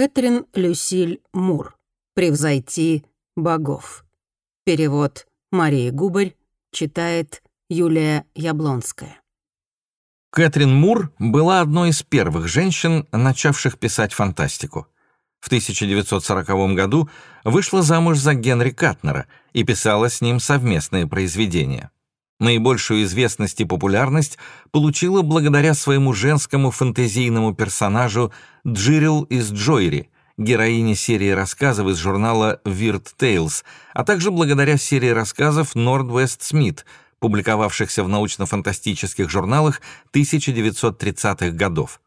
Кэтрин Люсиль Мур. «Превзойти богов». Перевод Марии Губарь. Читает Юлия Яблонская. Кэтрин Мур была одной из первых женщин, начавших писать фантастику. В 1940 году вышла замуж за Генри Катнера и писала с ним совместные произведения. Наибольшую известность и популярность получила благодаря своему женскому фэнтезийному персонажу Джирил из Джойри, героине серии рассказов из журнала Weird Tales, а также благодаря серии рассказов Nordwest Smith, публиковавшихся в научно-фантастических журналах 1930-х годов.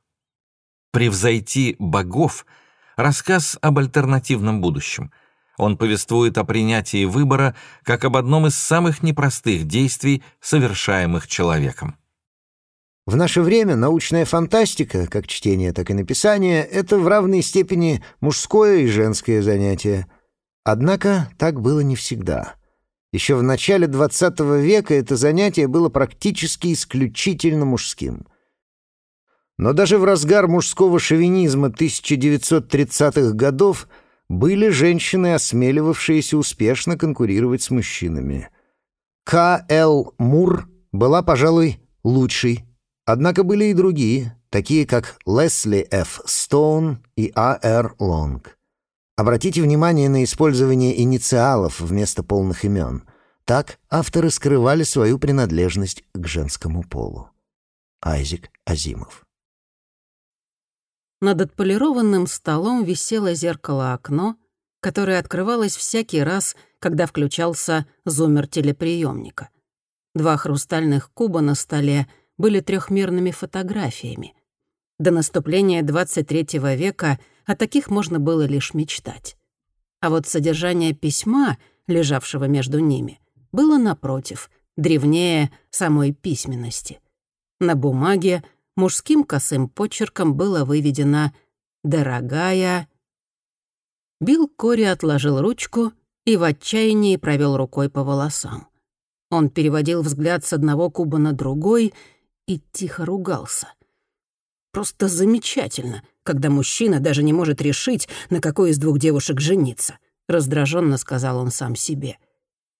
«Превзойти богов» — рассказ об альтернативном будущем — он повествует о принятии выбора как об одном из самых непростых действий, совершаемых человеком. В наше время научная фантастика, как чтение, так и написание, это в равной степени мужское и женское занятие. Однако так было не всегда. Еще в начале XX века это занятие было практически исключительно мужским. Но даже в разгар мужского шовинизма 1930-х годов – были женщины, осмеливавшиеся успешно конкурировать с мужчинами. К. Л. Мур была, пожалуй, лучшей. Однако были и другие, такие как Лесли Ф. Стоун и А. Р. Лонг. Обратите внимание на использование инициалов вместо полных имен. Так авторы скрывали свою принадлежность к женскому полу. Айзек Азимов над отполированным столом висело зеркало-окно, которое открывалось всякий раз, когда включался зумер телеприемника. Два хрустальных куба на столе были трехмерными фотографиями. До наступления 23 века о таких можно было лишь мечтать. А вот содержание письма, лежавшего между ними, было, напротив, древнее самой письменности. На бумаге мужским косым почерком было выведено «Дорогая». Билл Кори отложил ручку и в отчаянии провел рукой по волосам. Он переводил взгляд с одного куба на другой и тихо ругался. Просто замечательно, когда мужчина даже не может решить, на какой из двух девушек жениться, раздраженно сказал он сам себе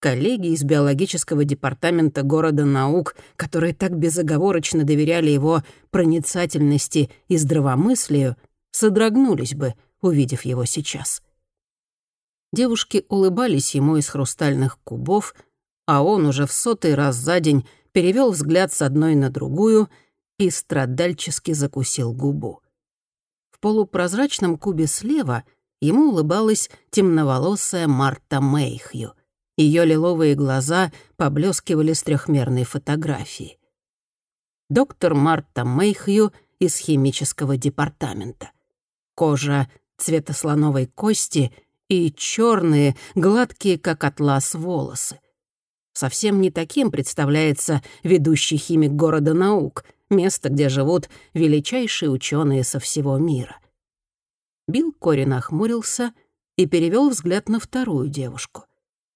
коллеги из биологического департамента города наук, которые так безоговорочно доверяли его проницательности и здравомыслию, содрогнулись бы, увидев его сейчас. Девушки улыбались ему из хрустальных кубов, а он уже в сотый раз за день перевел взгляд с одной на другую и страдальчески закусил губу. В полупрозрачном кубе слева ему улыбалась темноволосая Марта Мэйхью — ее лиловые глаза поблескивали с трехмерной фотографии. Доктор Марта Мейхью из химического департамента. Кожа цвета слоновой кости и черные, гладкие, как атлас, волосы. Совсем не таким представляется ведущий химик города наук, место, где живут величайшие ученые со всего мира. Билл Кори нахмурился и перевел взгляд на вторую девушку.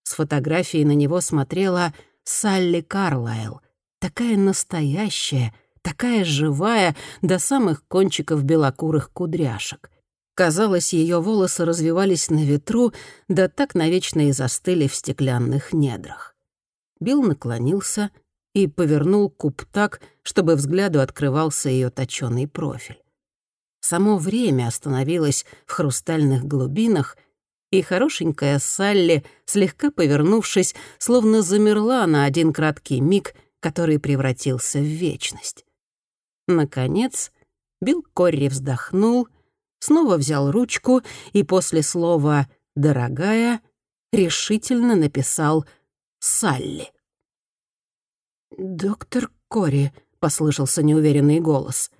С фотографии на него смотрела Салли Карлайл. Такая настоящая, такая живая, до самых кончиков белокурых кудряшек. Казалось, ее волосы развивались на ветру, да так навечно и застыли в стеклянных недрах. Билл наклонился и повернул куб так, чтобы взгляду открывался ее точёный профиль. Само время остановилось в хрустальных глубинах — и хорошенькая Салли, слегка повернувшись, словно замерла на один краткий миг, который превратился в вечность. Наконец, Билл Корри вздохнул, снова взял ручку и после слова «дорогая» решительно написал «Салли». «Доктор Кори», — послышался неуверенный голос.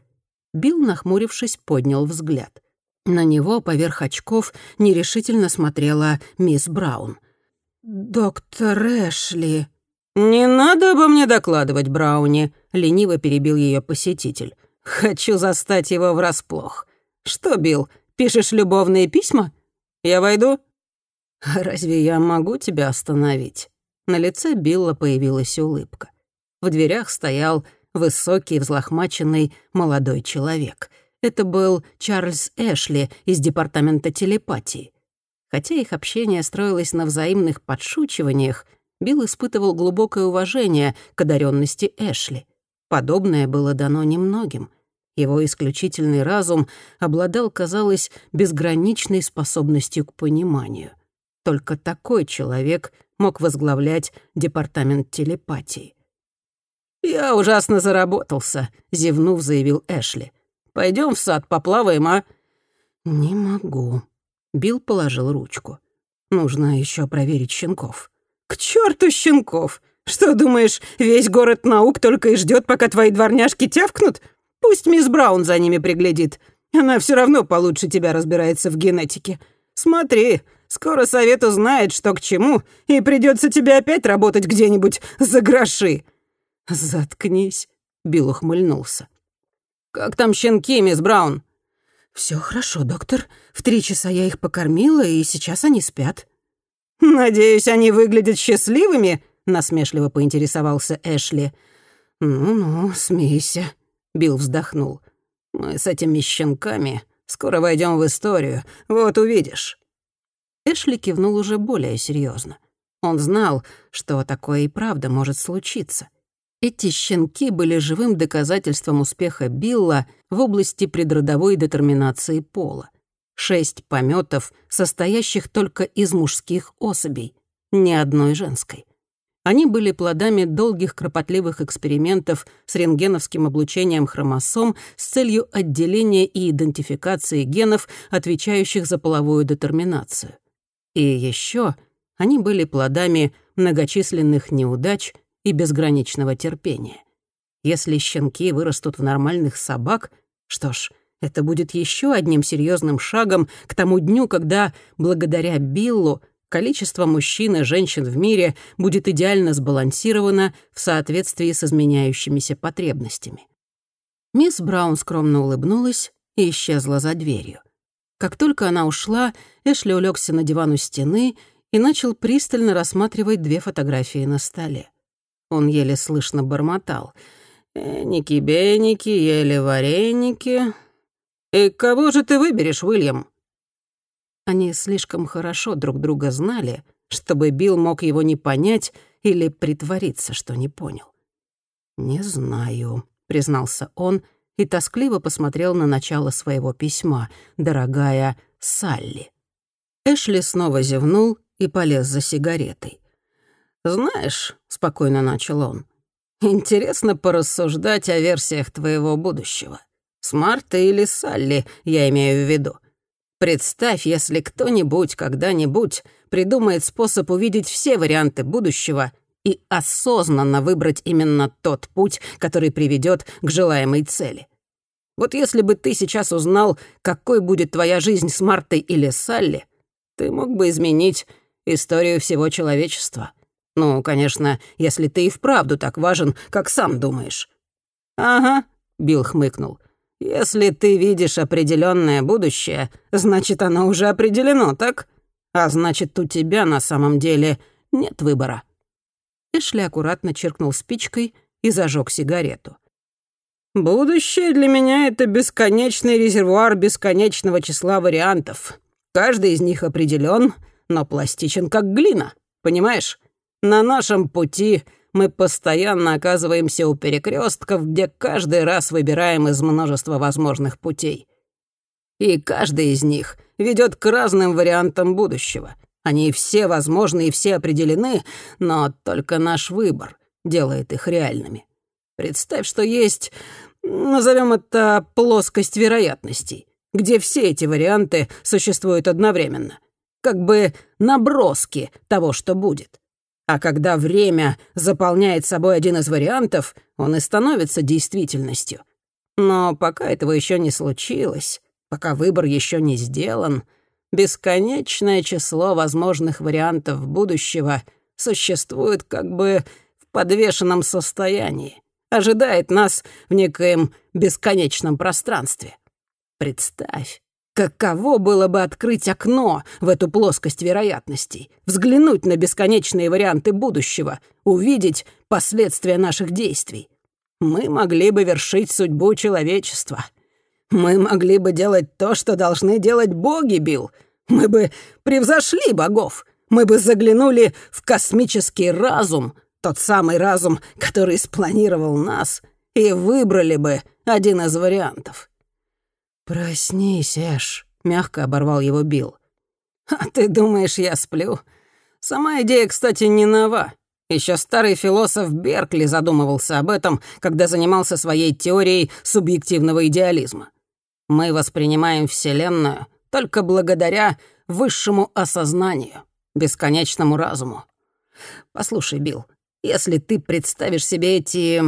Билл, нахмурившись, поднял взгляд — на него поверх очков нерешительно смотрела мисс Браун. «Доктор Эшли...» «Не надо обо мне докладывать, Брауни», — лениво перебил ее посетитель. «Хочу застать его врасплох. Что, Билл, пишешь любовные письма? Я войду?» «Разве я могу тебя остановить?» На лице Билла появилась улыбка. В дверях стоял высокий, взлохмаченный молодой человек — Это был Чарльз Эшли из департамента телепатии. Хотя их общение строилось на взаимных подшучиваниях, Билл испытывал глубокое уважение к одаренности Эшли. Подобное было дано немногим. Его исключительный разум обладал, казалось, безграничной способностью к пониманию. Только такой человек мог возглавлять департамент телепатии. «Я ужасно заработался», — зевнув, заявил Эшли. Пойдем в сад, поплаваем, а?» «Не могу». Билл положил ручку. «Нужно еще проверить щенков». «К черту щенков! Что, думаешь, весь город наук только и ждет, пока твои дворняжки тявкнут? Пусть мисс Браун за ними приглядит. Она все равно получше тебя разбирается в генетике. Смотри, скоро совет узнает, что к чему, и придется тебе опять работать где-нибудь за гроши». «Заткнись», — Билл ухмыльнулся. «Как там щенки, мисс Браун?» Все хорошо, доктор. В три часа я их покормила, и сейчас они спят». «Надеюсь, они выглядят счастливыми?» — насмешливо поинтересовался Эшли. «Ну-ну, смейся», — Билл вздохнул. «Мы с этими щенками скоро войдем в историю, вот увидишь». Эшли кивнул уже более серьезно. Он знал, что такое и правда может случиться. Эти щенки были живым доказательством успеха Билла в области предродовой детерминации пола. Шесть пометов, состоящих только из мужских особей, ни одной женской. Они были плодами долгих кропотливых экспериментов с рентгеновским облучением хромосом с целью отделения и идентификации генов, отвечающих за половую детерминацию. И еще они были плодами многочисленных неудач — и безграничного терпения. Если щенки вырастут в нормальных собак, что ж, это будет еще одним серьезным шагом к тому дню, когда, благодаря Биллу, количество мужчин и женщин в мире будет идеально сбалансировано в соответствии с изменяющимися потребностями. Мисс Браун скромно улыбнулась и исчезла за дверью. Как только она ушла, Эшли улегся на диван у стены и начал пристально рассматривать две фотографии на столе. Он еле слышно бормотал. «Эники-беники, еле вареники. И кого же ты выберешь, Уильям?» Они слишком хорошо друг друга знали, чтобы Билл мог его не понять или притвориться, что не понял. «Не знаю», — признался он и тоскливо посмотрел на начало своего письма, «Дорогая Салли». Эшли снова зевнул и полез за сигаретой. «Знаешь», — спокойно начал он, — «интересно порассуждать о версиях твоего будущего. Смарта или Салли, я имею в виду. Представь, если кто-нибудь когда-нибудь придумает способ увидеть все варианты будущего и осознанно выбрать именно тот путь, который приведет к желаемой цели. Вот если бы ты сейчас узнал, какой будет твоя жизнь с Мартой или Салли, ты мог бы изменить историю всего человечества. Ну, конечно, если ты и вправду так важен, как сам думаешь». «Ага», — Билл хмыкнул. «Если ты видишь определенное будущее, значит, оно уже определено, так? А значит, у тебя на самом деле нет выбора». Эшли аккуратно чиркнул спичкой и зажег сигарету. «Будущее для меня — это бесконечный резервуар бесконечного числа вариантов. Каждый из них определен, но пластичен как глина, понимаешь? На нашем пути мы постоянно оказываемся у перекрестков, где каждый раз выбираем из множества возможных путей. И каждый из них ведет к разным вариантам будущего. Они все возможны и все определены, но только наш выбор делает их реальными. Представь, что есть, назовем это плоскость вероятностей, где все эти варианты существуют одновременно. Как бы наброски того, что будет. А когда время заполняет собой один из вариантов, он и становится действительностью. Но пока этого еще не случилось, пока выбор еще не сделан, бесконечное число возможных вариантов будущего существует как бы в подвешенном состоянии, ожидает нас в некоем бесконечном пространстве. Представь, Каково было бы открыть окно в эту плоскость вероятностей, взглянуть на бесконечные варианты будущего, увидеть последствия наших действий. Мы могли бы вершить судьбу человечества. Мы могли бы делать то, что должны делать боги, Билл. Мы бы превзошли богов. Мы бы заглянули в космический разум, тот самый разум, который спланировал нас, и выбрали бы один из вариантов. «Проснись, Эш», — мягко оборвал его Билл. «А ты думаешь, я сплю? Сама идея, кстати, не нова. Еще старый философ Беркли задумывался об этом, когда занимался своей теорией субъективного идеализма. Мы воспринимаем Вселенную только благодаря высшему осознанию, бесконечному разуму. Послушай, Билл, если ты представишь себе эти...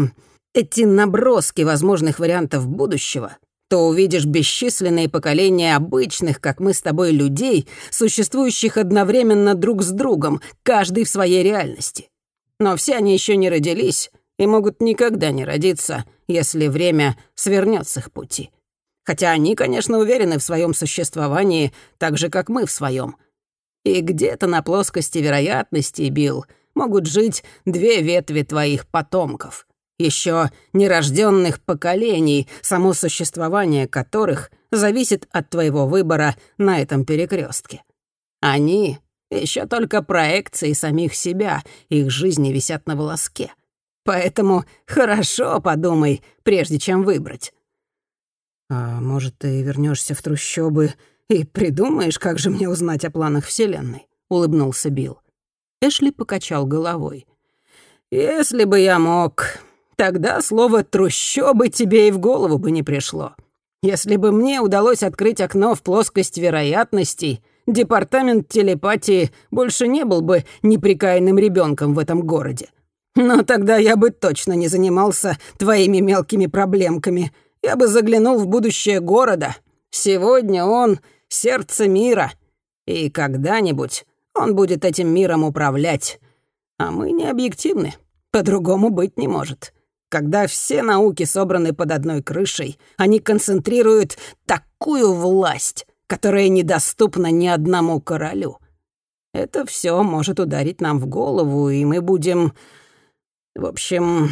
эти наброски возможных вариантов будущего, то увидишь бесчисленные поколения обычных, как мы с тобой, людей, существующих одновременно друг с другом, каждый в своей реальности. Но все они еще не родились и могут никогда не родиться, если время свернет с их пути. Хотя они, конечно, уверены в своем существовании, так же, как мы в своем. И где-то на плоскости вероятности, Билл, могут жить две ветви твоих потомков, еще нерожденных поколений, само существование которых зависит от твоего выбора на этом перекрестке. Они еще только проекции самих себя, их жизни висят на волоске. Поэтому хорошо подумай, прежде чем выбрать. А может, ты вернешься в трущобы и придумаешь, как же мне узнать о планах Вселенной? улыбнулся Билл. Эшли покачал головой. Если бы я мог, тогда слово трущобы тебе и в голову бы не пришло. Если бы мне удалось открыть окно в плоскость вероятностей, департамент телепатии больше не был бы неприкаянным ребенком в этом городе. Но тогда я бы точно не занимался твоими мелкими проблемками. Я бы заглянул в будущее города. Сегодня он — сердце мира. И когда-нибудь он будет этим миром управлять. А мы не объективны. По-другому быть не может. Когда все науки собраны под одной крышей, они концентрируют такую власть, которая недоступна ни одному королю. Это все может ударить нам в голову, и мы будем... В общем,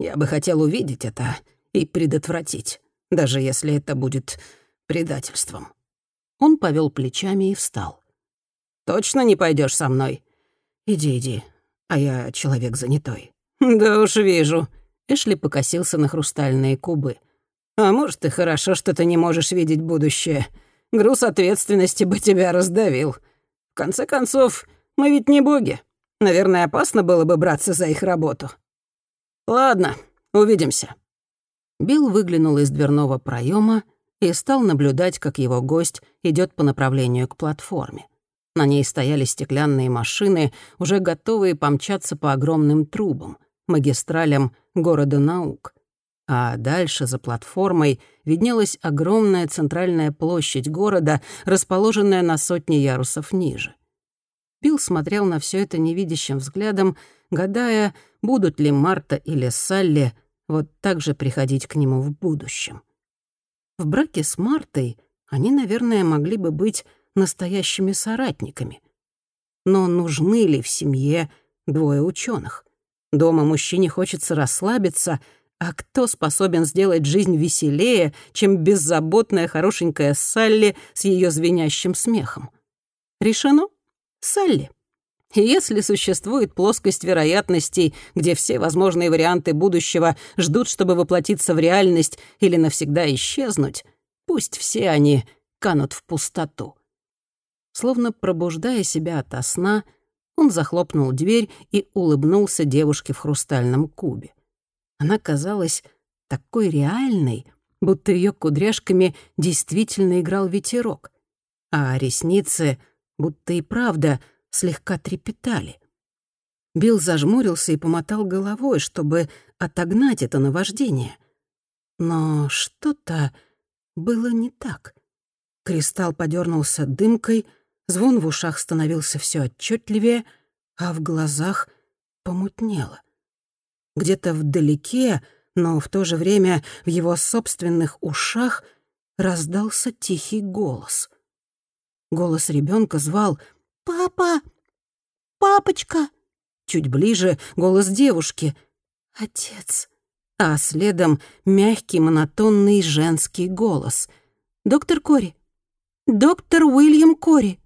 я бы хотел увидеть это и предотвратить, даже если это будет предательством. Он повел плечами и встал. «Точно не пойдешь со мной?» «Иди, иди, а я человек занятой». «Да уж вижу». Эшли покосился на хрустальные кубы. «А может, и хорошо, что ты не можешь видеть будущее. Груз ответственности бы тебя раздавил. В конце концов, мы ведь не боги. Наверное, опасно было бы браться за их работу. Ладно, увидимся». Билл выглянул из дверного проема и стал наблюдать, как его гость идет по направлению к платформе. На ней стояли стеклянные машины, уже готовые помчаться по огромным трубам, магистралям города наук. А дальше, за платформой, виднелась огромная центральная площадь города, расположенная на сотни ярусов ниже. Билл смотрел на все это невидящим взглядом, гадая, будут ли Марта или Салли вот так же приходить к нему в будущем. В браке с Мартой они, наверное, могли бы быть настоящими соратниками. Но нужны ли в семье двое ученых? Дома мужчине хочется расслабиться — а кто способен сделать жизнь веселее, чем беззаботная хорошенькая Салли с ее звенящим смехом? Решено? Салли. И если существует плоскость вероятностей, где все возможные варианты будущего ждут, чтобы воплотиться в реальность или навсегда исчезнуть, пусть все они канут в пустоту. Словно пробуждая себя ото сна, он захлопнул дверь и улыбнулся девушке в хрустальном кубе. Она казалась такой реальной, будто ее кудряшками действительно играл ветерок, а ресницы будто и правда слегка трепетали. Билл зажмурился и помотал головой, чтобы отогнать это наваждение. Но что-то было не так. Кристалл подернулся дымкой, звон в ушах становился все отчетливее, а в глазах помутнело. Где-то вдалеке, но в то же время в его собственных ушах раздался тихий голос. Голос ребенка звал «Папа! Папочка!» Чуть ближе голос девушки «Отец! а следом мягкий монотонный женский голос. «Доктор Кори! Доктор Уильям Кори!»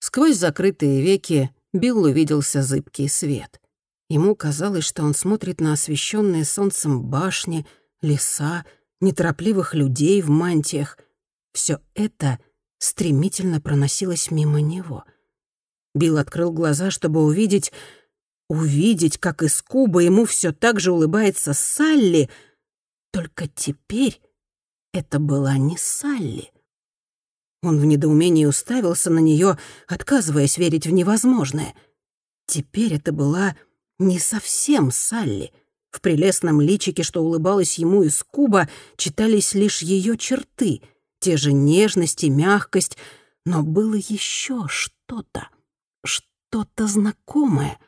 Сквозь закрытые веки Билл увиделся зыбкий свет. Ему казалось, что он смотрит на освещенные солнцем башни, леса, неторопливых людей в мантиях. Все это стремительно проносилось мимо него. Билл открыл глаза, чтобы увидеть... Увидеть, как из куба ему все так же улыбается Салли. Только теперь это была не Салли. Он в недоумении уставился на нее, отказываясь верить в невозможное. Теперь это была не совсем Салли. В прелестном личике, что улыбалось ему из куба, читались лишь ее черты, те же нежность и мягкость, но было еще что-то, что-то знакомое,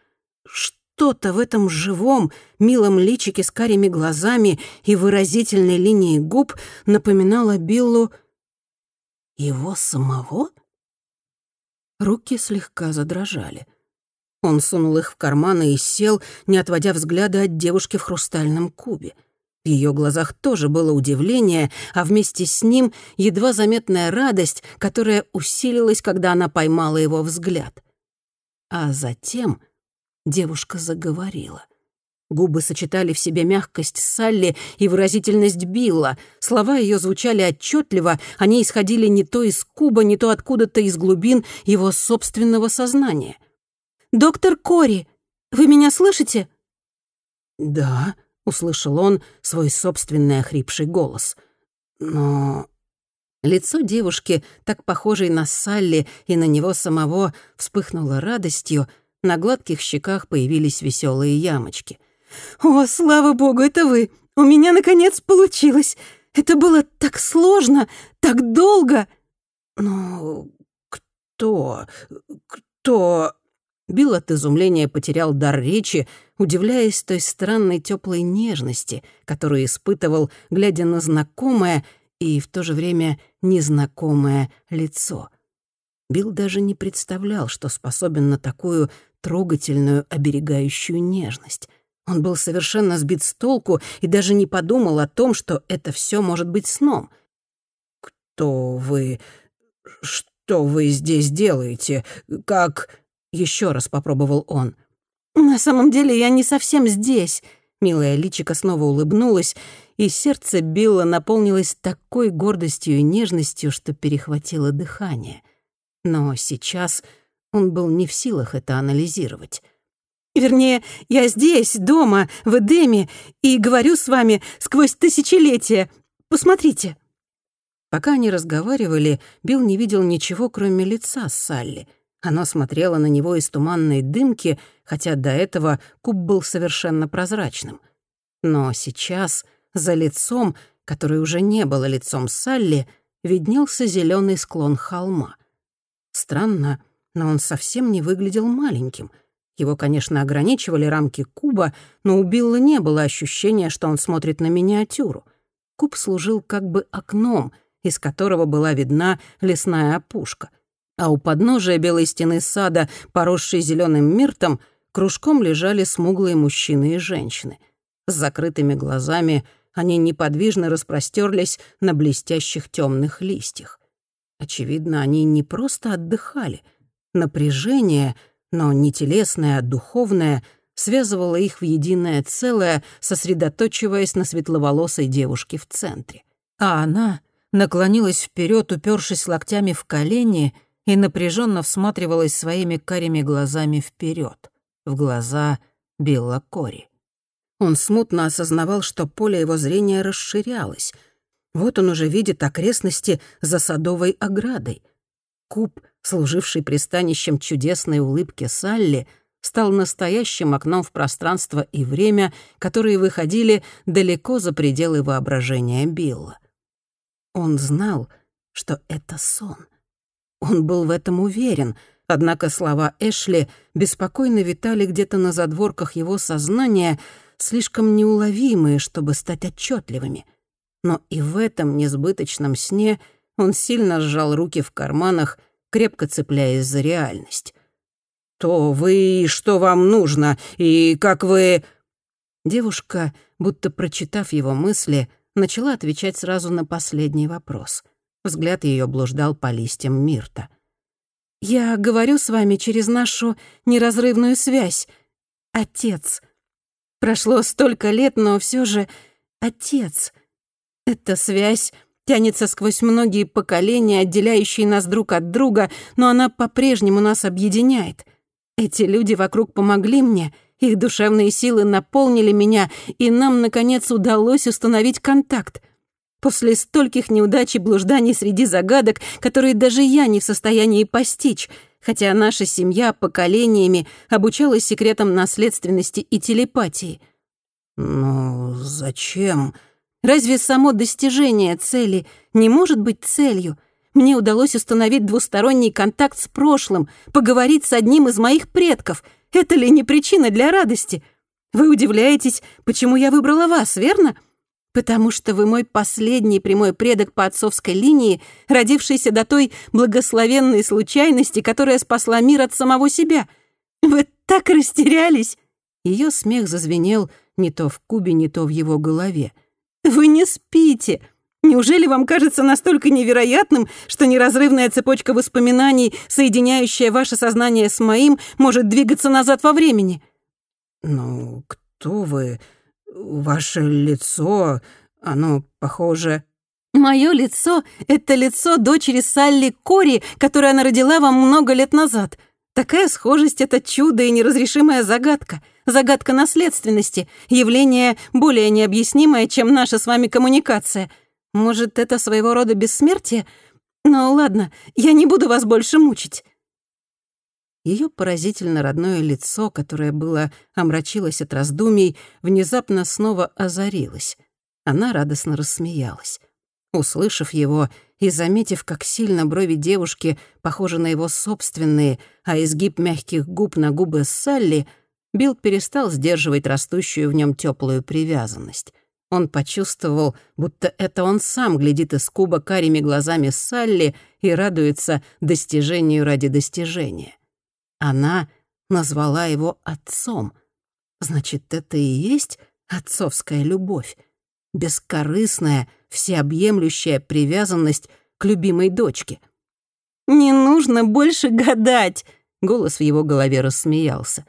что-то в этом живом, милом личике с карими глазами и выразительной линией губ напоминало Биллу его самого? Руки слегка задрожали. Он сунул их в карманы и сел, не отводя взгляда от девушки в хрустальном кубе. В ее глазах тоже было удивление, а вместе с ним едва заметная радость, которая усилилась, когда она поймала его взгляд. А затем девушка заговорила. Губы сочетали в себе мягкость Салли и выразительность Билла. Слова ее звучали отчетливо, они исходили не то из куба, не то откуда-то из глубин его собственного сознания. «Доктор Кори, вы меня слышите?» «Да», — услышал он свой собственный охрипший голос. «Но...» Лицо девушки, так похожей на Салли и на него самого, вспыхнуло радостью, на гладких щеках появились веселые ямочки. «О, слава богу, это вы! У меня, наконец, получилось! Это было так сложно, так долго!» «Но кто... кто...» Билл от изумления потерял дар речи, удивляясь той странной теплой нежности, которую испытывал, глядя на знакомое и в то же время незнакомое лицо. Билл даже не представлял, что способен на такую трогательную, оберегающую нежность. Он был совершенно сбит с толку и даже не подумал о том, что это все может быть сном. «Кто вы? Что вы здесь делаете? Как...» Еще раз попробовал он. «На самом деле я не совсем здесь», — милая личика снова улыбнулась, и сердце Билла наполнилось такой гордостью и нежностью, что перехватило дыхание. Но сейчас он был не в силах это анализировать. «Вернее, я здесь, дома, в Эдеме, и говорю с вами сквозь тысячелетия. Посмотрите». Пока они разговаривали, Билл не видел ничего, кроме лица Салли — оно смотрело на него из туманной дымки, хотя до этого куб был совершенно прозрачным. Но сейчас за лицом, которое уже не было лицом Салли, виднелся зеленый склон холма. Странно, но он совсем не выглядел маленьким. Его, конечно, ограничивали рамки куба, но у Билла не было ощущения, что он смотрит на миниатюру. Куб служил как бы окном, из которого была видна лесная опушка — а у подножия белой стены сада, поросшей зеленым миртом, кружком лежали смуглые мужчины и женщины. С закрытыми глазами они неподвижно распростерлись на блестящих темных листьях. Очевидно, они не просто отдыхали. Напряжение, но не телесное, а духовное, связывало их в единое целое, сосредоточиваясь на светловолосой девушке в центре. А она наклонилась вперед, упершись локтями в колени — и напряженно всматривалась своими карими глазами вперед, в глаза Билла Кори. Он смутно осознавал, что поле его зрения расширялось. Вот он уже видит окрестности за садовой оградой. Куб, служивший пристанищем чудесной улыбки Салли, стал настоящим окном в пространство и время, которые выходили далеко за пределы воображения Билла. Он знал, что это сон. Он был в этом уверен, однако слова Эшли беспокойно витали где-то на задворках его сознания, слишком неуловимые, чтобы стать отчетливыми. Но и в этом несбыточном сне он сильно сжал руки в карманах, крепко цепляясь за реальность. «То вы, что вам нужно, и как вы...» Девушка, будто прочитав его мысли, начала отвечать сразу на последний вопрос. Взгляд ее блуждал по листьям Мирта. «Я говорю с вами через нашу неразрывную связь. Отец. Прошло столько лет, но все же отец. Эта связь тянется сквозь многие поколения, отделяющие нас друг от друга, но она по-прежнему нас объединяет. Эти люди вокруг помогли мне, их душевные силы наполнили меня, и нам, наконец, удалось установить контакт. После стольких неудач и блужданий среди загадок, которые даже я не в состоянии постичь, хотя наша семья поколениями обучалась секретам наследственности и телепатии. «Но зачем?» Разве само достижение цели не может быть целью? Мне удалось установить двусторонний контакт с прошлым, поговорить с одним из моих предков. Это ли не причина для радости? Вы удивляетесь, почему я выбрала вас, верно? Потому что вы мой последний прямой предок по отцовской линии, родившийся до той благословенной случайности, которая спасла мир от самого себя. Вы так растерялись!» Ее смех зазвенел не то в кубе, не то в его голове. «Вы не спите!» Неужели вам кажется настолько невероятным, что неразрывная цепочка воспоминаний, соединяющая ваше сознание с моим, может двигаться назад во времени? Ну, кто вы? Ваше лицо, оно похоже... Мое лицо — это лицо дочери Салли Кори, которую она родила вам много лет назад. Такая схожесть — это чудо и неразрешимая загадка. Загадка наследственности, явление более необъяснимое, чем наша с вами коммуникация. Может, это своего рода бессмертие? Но ладно, я не буду вас больше мучить. Ее поразительно родное лицо, которое было омрачилось от раздумий, внезапно снова озарилось. Она радостно рассмеялась. Услышав его и заметив, как сильно брови девушки похожи на его собственные, а изгиб мягких губ на губы Салли, Билл перестал сдерживать растущую в нем теплую привязанность. Он почувствовал, будто это он сам глядит из куба карими глазами Салли и радуется достижению ради достижения. Она назвала его отцом. Значит, это и есть отцовская любовь. Бескорыстная, всеобъемлющая привязанность к любимой дочке. «Не нужно больше гадать!» — голос в его голове рассмеялся.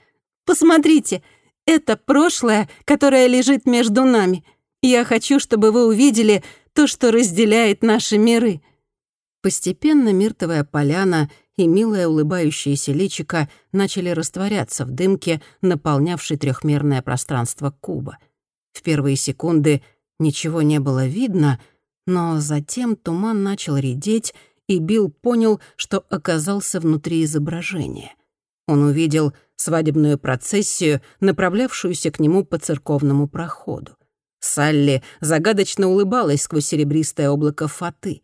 «Посмотрите, это прошлое, которое лежит между нами. Я хочу, чтобы вы увидели то, что разделяет наши миры». Постепенно миртовая поляна и милое улыбающееся личико начали растворяться в дымке, наполнявшей трехмерное пространство куба. В первые секунды ничего не было видно, но затем туман начал редеть, и Билл понял, что оказался внутри изображения. Он увидел свадебную процессию, направлявшуюся к нему по церковному проходу. Салли загадочно улыбалась сквозь серебристое облако фаты.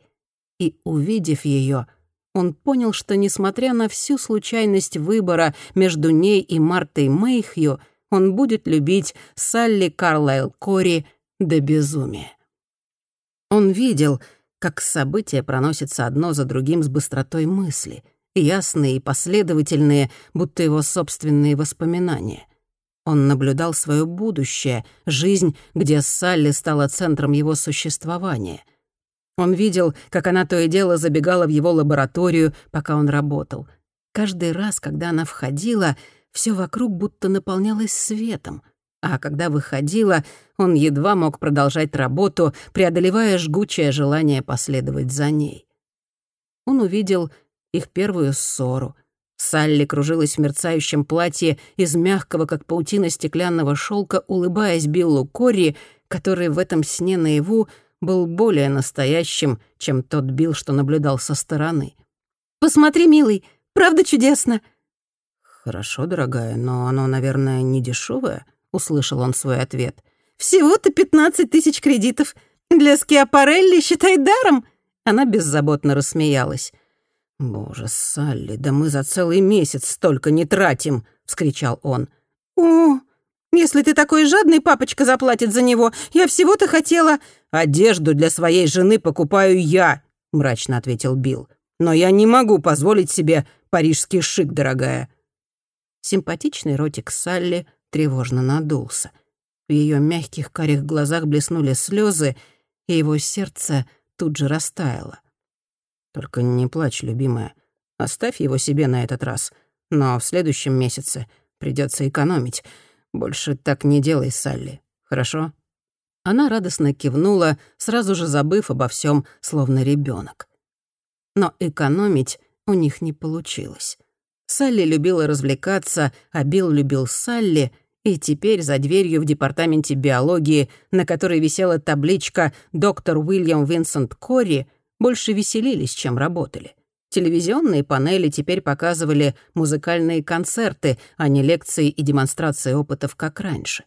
И, увидев ее, он понял, что, несмотря на всю случайность выбора между ней и Мартой Мэйхью, он будет любить Салли Карлайл Кори до безумия. Он видел, как события проносятся одно за другим с быстротой мысли, ясные и последовательные, будто его собственные воспоминания. Он наблюдал свое будущее, жизнь, где Салли стала центром его существования — он видел, как она то и дело забегала в его лабораторию, пока он работал. Каждый раз, когда она входила, все вокруг будто наполнялось светом, а когда выходила, он едва мог продолжать работу, преодолевая жгучее желание последовать за ней. Он увидел их первую ссору. Салли кружилась в мерцающем платье из мягкого, как паутина стеклянного шелка, улыбаясь Биллу Корри, который в этом сне наяву был более настоящим, чем тот Билл, что наблюдал со стороны. «Посмотри, милый, правда чудесно!» «Хорошо, дорогая, но оно, наверное, не дешевое», — услышал он свой ответ. «Всего-то пятнадцать тысяч кредитов. Для Скиапарелли считай даром!» Она беззаботно рассмеялась. «Боже, Салли, да мы за целый месяц столько не тратим!» — вскричал он. «О, если ты такой жадный, папочка заплатит за него. Я всего-то хотела...» «Одежду для своей жены покупаю я», — мрачно ответил Билл. «Но я не могу позволить себе парижский шик, дорогая». Симпатичный ротик Салли тревожно надулся. В ее мягких карих глазах блеснули слезы, и его сердце тут же растаяло. «Только не плачь, любимая. Оставь его себе на этот раз. Но в следующем месяце придется экономить. Больше так не делай, Салли. Хорошо?» Она радостно кивнула, сразу же забыв обо всем, словно ребенок. Но экономить у них не получилось. Салли любила развлекаться, а Билл любил Салли, и теперь за дверью в департаменте биологии, на которой висела табличка «Доктор Уильям Винсент Кори», больше веселились, чем работали. Телевизионные панели теперь показывали музыкальные концерты, а не лекции и демонстрации опытов, как раньше.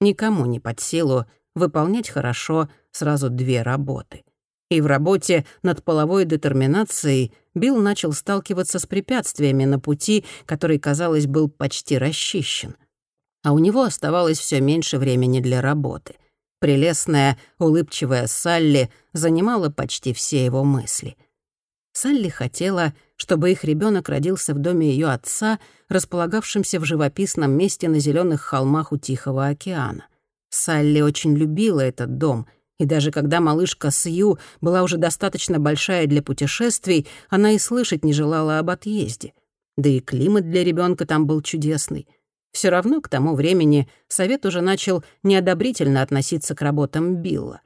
Никому не под силу выполнять хорошо сразу две работы. И в работе над половой детерминацией Билл начал сталкиваться с препятствиями на пути, который, казалось, был почти расчищен. А у него оставалось все меньше времени для работы. Прелестная, улыбчивая Салли занимала почти все его мысли. Салли хотела, чтобы их ребенок родился в доме ее отца, располагавшемся в живописном месте на зеленых холмах у Тихого океана. Салли очень любила этот дом — и даже когда малышка Сью была уже достаточно большая для путешествий, она и слышать не желала об отъезде. Да и климат для ребенка там был чудесный. Все равно к тому времени совет уже начал неодобрительно относиться к работам Билла.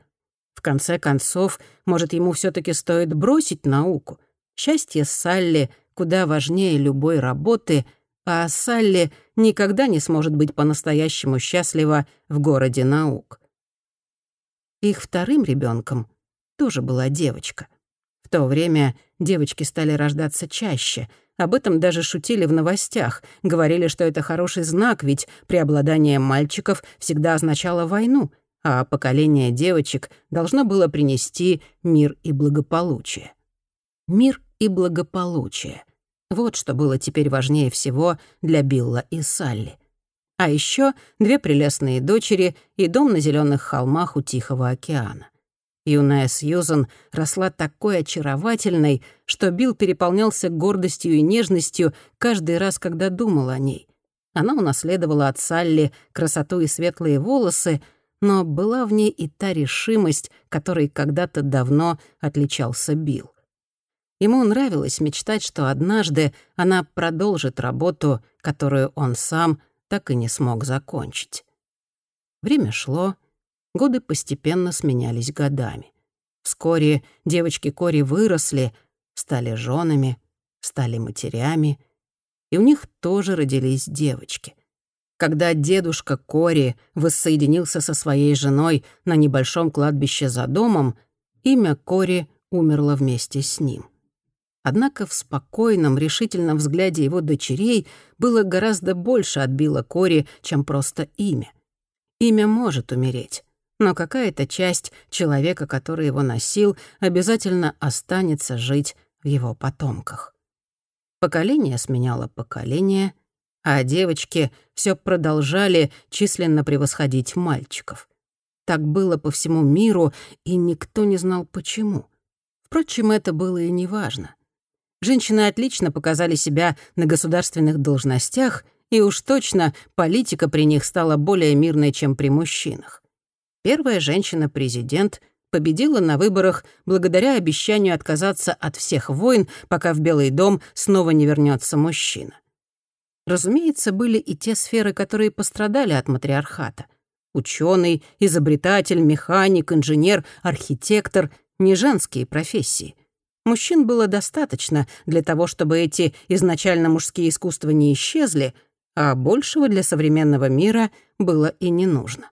В конце концов, может, ему все таки стоит бросить науку. Счастье Салли куда важнее любой работы, а Салли никогда не сможет быть по-настоящему счастлива в городе наук. Их вторым ребенком тоже была девочка. В то время девочки стали рождаться чаще. Об этом даже шутили в новостях. Говорили, что это хороший знак, ведь преобладание мальчиков всегда означало войну, а поколение девочек должно было принести мир и благополучие. Мир и благополучие. Вот что было теперь важнее всего для Билла и Салли. А еще две прелестные дочери и дом на зеленых холмах у Тихого океана. Юная Сьюзан росла такой очаровательной, что Билл переполнялся гордостью и нежностью каждый раз, когда думал о ней. Она унаследовала от Салли красоту и светлые волосы, но была в ней и та решимость, которой когда-то давно отличался Билл. Ему нравилось мечтать, что однажды она продолжит работу, которую он сам — так и не смог закончить. Время шло, годы постепенно сменялись годами. Вскоре девочки Кори выросли, стали женами, стали матерями, и у них тоже родились девочки. Когда дедушка Кори воссоединился со своей женой на небольшом кладбище за домом, имя Кори умерло вместе с ним. Однако в спокойном, решительном взгляде его дочерей было гораздо больше от Билла Кори, чем просто имя. Имя может умереть, но какая-то часть человека, который его носил, обязательно останется жить в его потомках. Поколение сменяло поколение, а девочки все продолжали численно превосходить мальчиков. Так было по всему миру, и никто не знал почему. Впрочем, это было и неважно. Женщины отлично показали себя на государственных должностях, и уж точно политика при них стала более мирной, чем при мужчинах. Первая женщина-президент победила на выборах благодаря обещанию отказаться от всех войн, пока в Белый дом снова не вернется мужчина. Разумеется, были и те сферы, которые пострадали от матриархата. Ученый, изобретатель, механик, инженер, архитектор — не женские профессии. Мужчин было достаточно для того, чтобы эти изначально мужские искусства не исчезли, а большего для современного мира было и не нужно.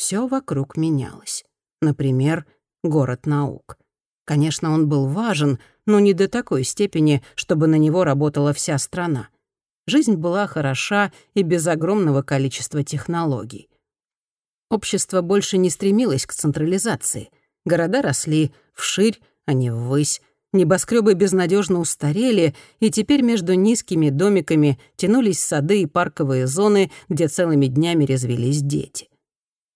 Все вокруг менялось. Например, город наук. Конечно, он был важен, но не до такой степени, чтобы на него работала вся страна. Жизнь была хороша и без огромного количества технологий. Общество больше не стремилось к централизации. Города росли вширь, а не ввысь. Небоскребы безнадежно устарели, и теперь между низкими домиками тянулись сады и парковые зоны, где целыми днями резвились дети.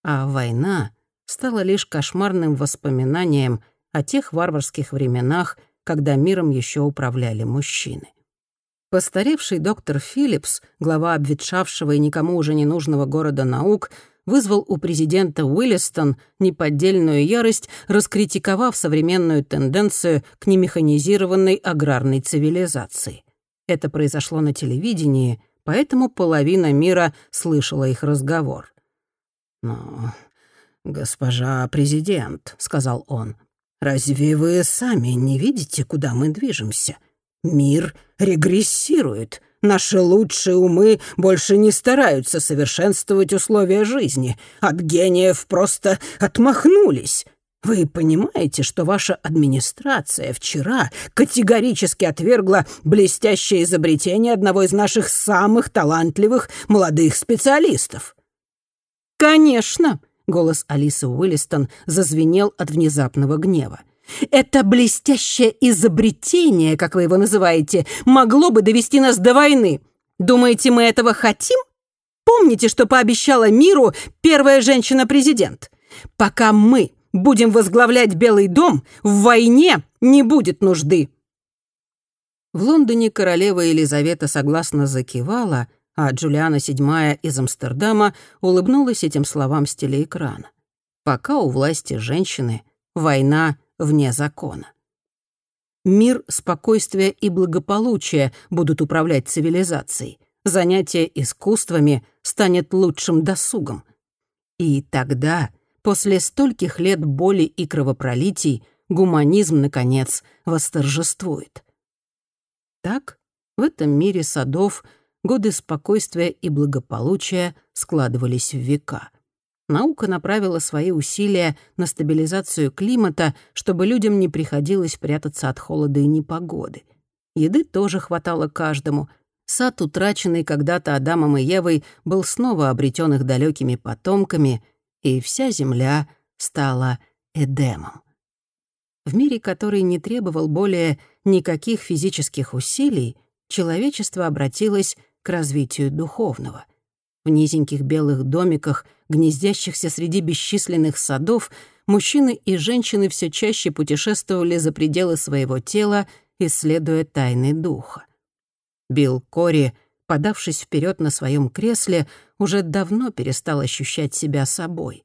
А война стала лишь кошмарным воспоминанием о тех варварских временах, когда миром еще управляли мужчины. Постаревший доктор Филлипс, глава обветшавшего и никому уже не нужного города наук, вызвал у президента Уиллистон неподдельную ярость, раскритиковав современную тенденцию к немеханизированной аграрной цивилизации. Это произошло на телевидении, поэтому половина мира слышала их разговор. «Ну, госпожа президент», — сказал он, — «разве вы сами не видите, куда мы движемся? Мир регрессирует, Наши лучшие умы больше не стараются совершенствовать условия жизни. От гениев просто отмахнулись. Вы понимаете, что ваша администрация вчера категорически отвергла блестящее изобретение одного из наших самых талантливых молодых специалистов? «Конечно!» — голос Алисы Уиллистон зазвенел от внезапного гнева. Это блестящее изобретение, как вы его называете, могло бы довести нас до войны. Думаете, мы этого хотим? Помните, что пообещала миру первая женщина-президент? Пока мы будем возглавлять Белый дом, в войне не будет нужды. В Лондоне королева Елизавета согласно закивала, а Джулиана VII из Амстердама улыбнулась этим словам с телеэкрана. Пока у власти женщины, война вне закона. Мир, спокойствие и благополучие будут управлять цивилизацией. Занятие искусствами станет лучшим досугом. И тогда, после стольких лет боли и кровопролитий, гуманизм, наконец, восторжествует. Так, в этом мире садов годы спокойствия и благополучия складывались в века наука направила свои усилия на стабилизацию климата, чтобы людям не приходилось прятаться от холода и непогоды. Еды тоже хватало каждому. Сад, утраченный когда-то Адамом и Евой, был снова обретен их далекими потомками, и вся земля стала Эдемом. В мире, который не требовал более никаких физических усилий, человечество обратилось к развитию духовного — в низеньких белых домиках, гнездящихся среди бесчисленных садов, мужчины и женщины все чаще путешествовали за пределы своего тела, исследуя тайны духа. Билл Кори, подавшись вперед на своем кресле, уже давно перестал ощущать себя собой.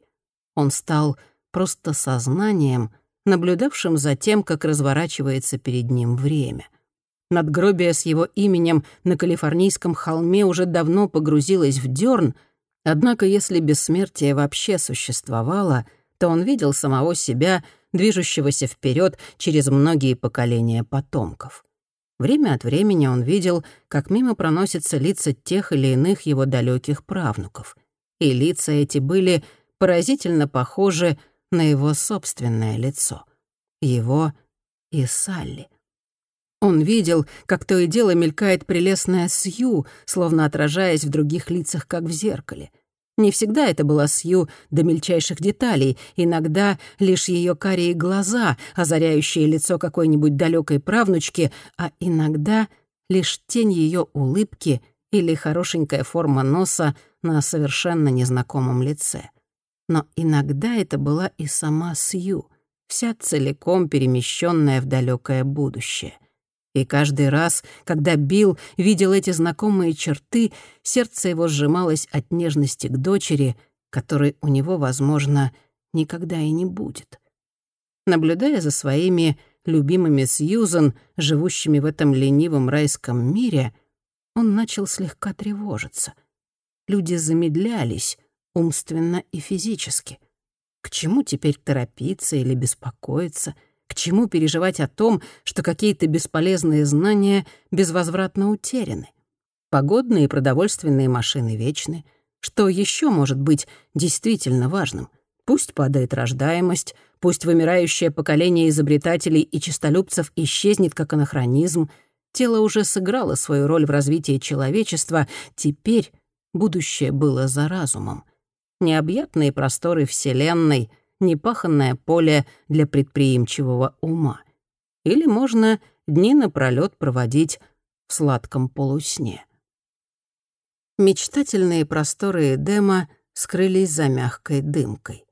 Он стал просто сознанием, наблюдавшим за тем, как разворачивается перед ним время — Надгробие с его именем на калифорнийском холме уже давно погрузилось в дерн, однако если бессмертие вообще существовало, то он видел самого себя, движущегося вперед через многие поколения потомков. Время от времени он видел, как мимо проносятся лица тех или иных его далеких правнуков. И лица эти были поразительно похожи на его собственное лицо. Его и Салли — он видел, как то и дело мелькает прелестная Сью, словно отражаясь в других лицах, как в зеркале. Не всегда это была Сью до мельчайших деталей, иногда лишь ее карие глаза, озаряющие лицо какой-нибудь далекой правнучки, а иногда лишь тень ее улыбки или хорошенькая форма носа на совершенно незнакомом лице. Но иногда это была и сама Сью, вся целиком перемещенная в далекое будущее — и каждый раз, когда Билл видел эти знакомые черты, сердце его сжималось от нежности к дочери, которой у него, возможно, никогда и не будет. Наблюдая за своими любимыми Сьюзан, живущими в этом ленивом райском мире, он начал слегка тревожиться. Люди замедлялись умственно и физически. К чему теперь торопиться или беспокоиться — к чему переживать о том, что какие-то бесполезные знания безвозвратно утеряны? Погодные и продовольственные машины вечны. Что еще может быть действительно важным? Пусть падает рождаемость, пусть вымирающее поколение изобретателей и честолюбцев исчезнет как анахронизм. Тело уже сыграло свою роль в развитии человечества, теперь будущее было за разумом. Необъятные просторы Вселенной — непаханное поле для предприимчивого ума. Или можно дни напролёт проводить в сладком полусне. Мечтательные просторы Эдема скрылись за мягкой дымкой.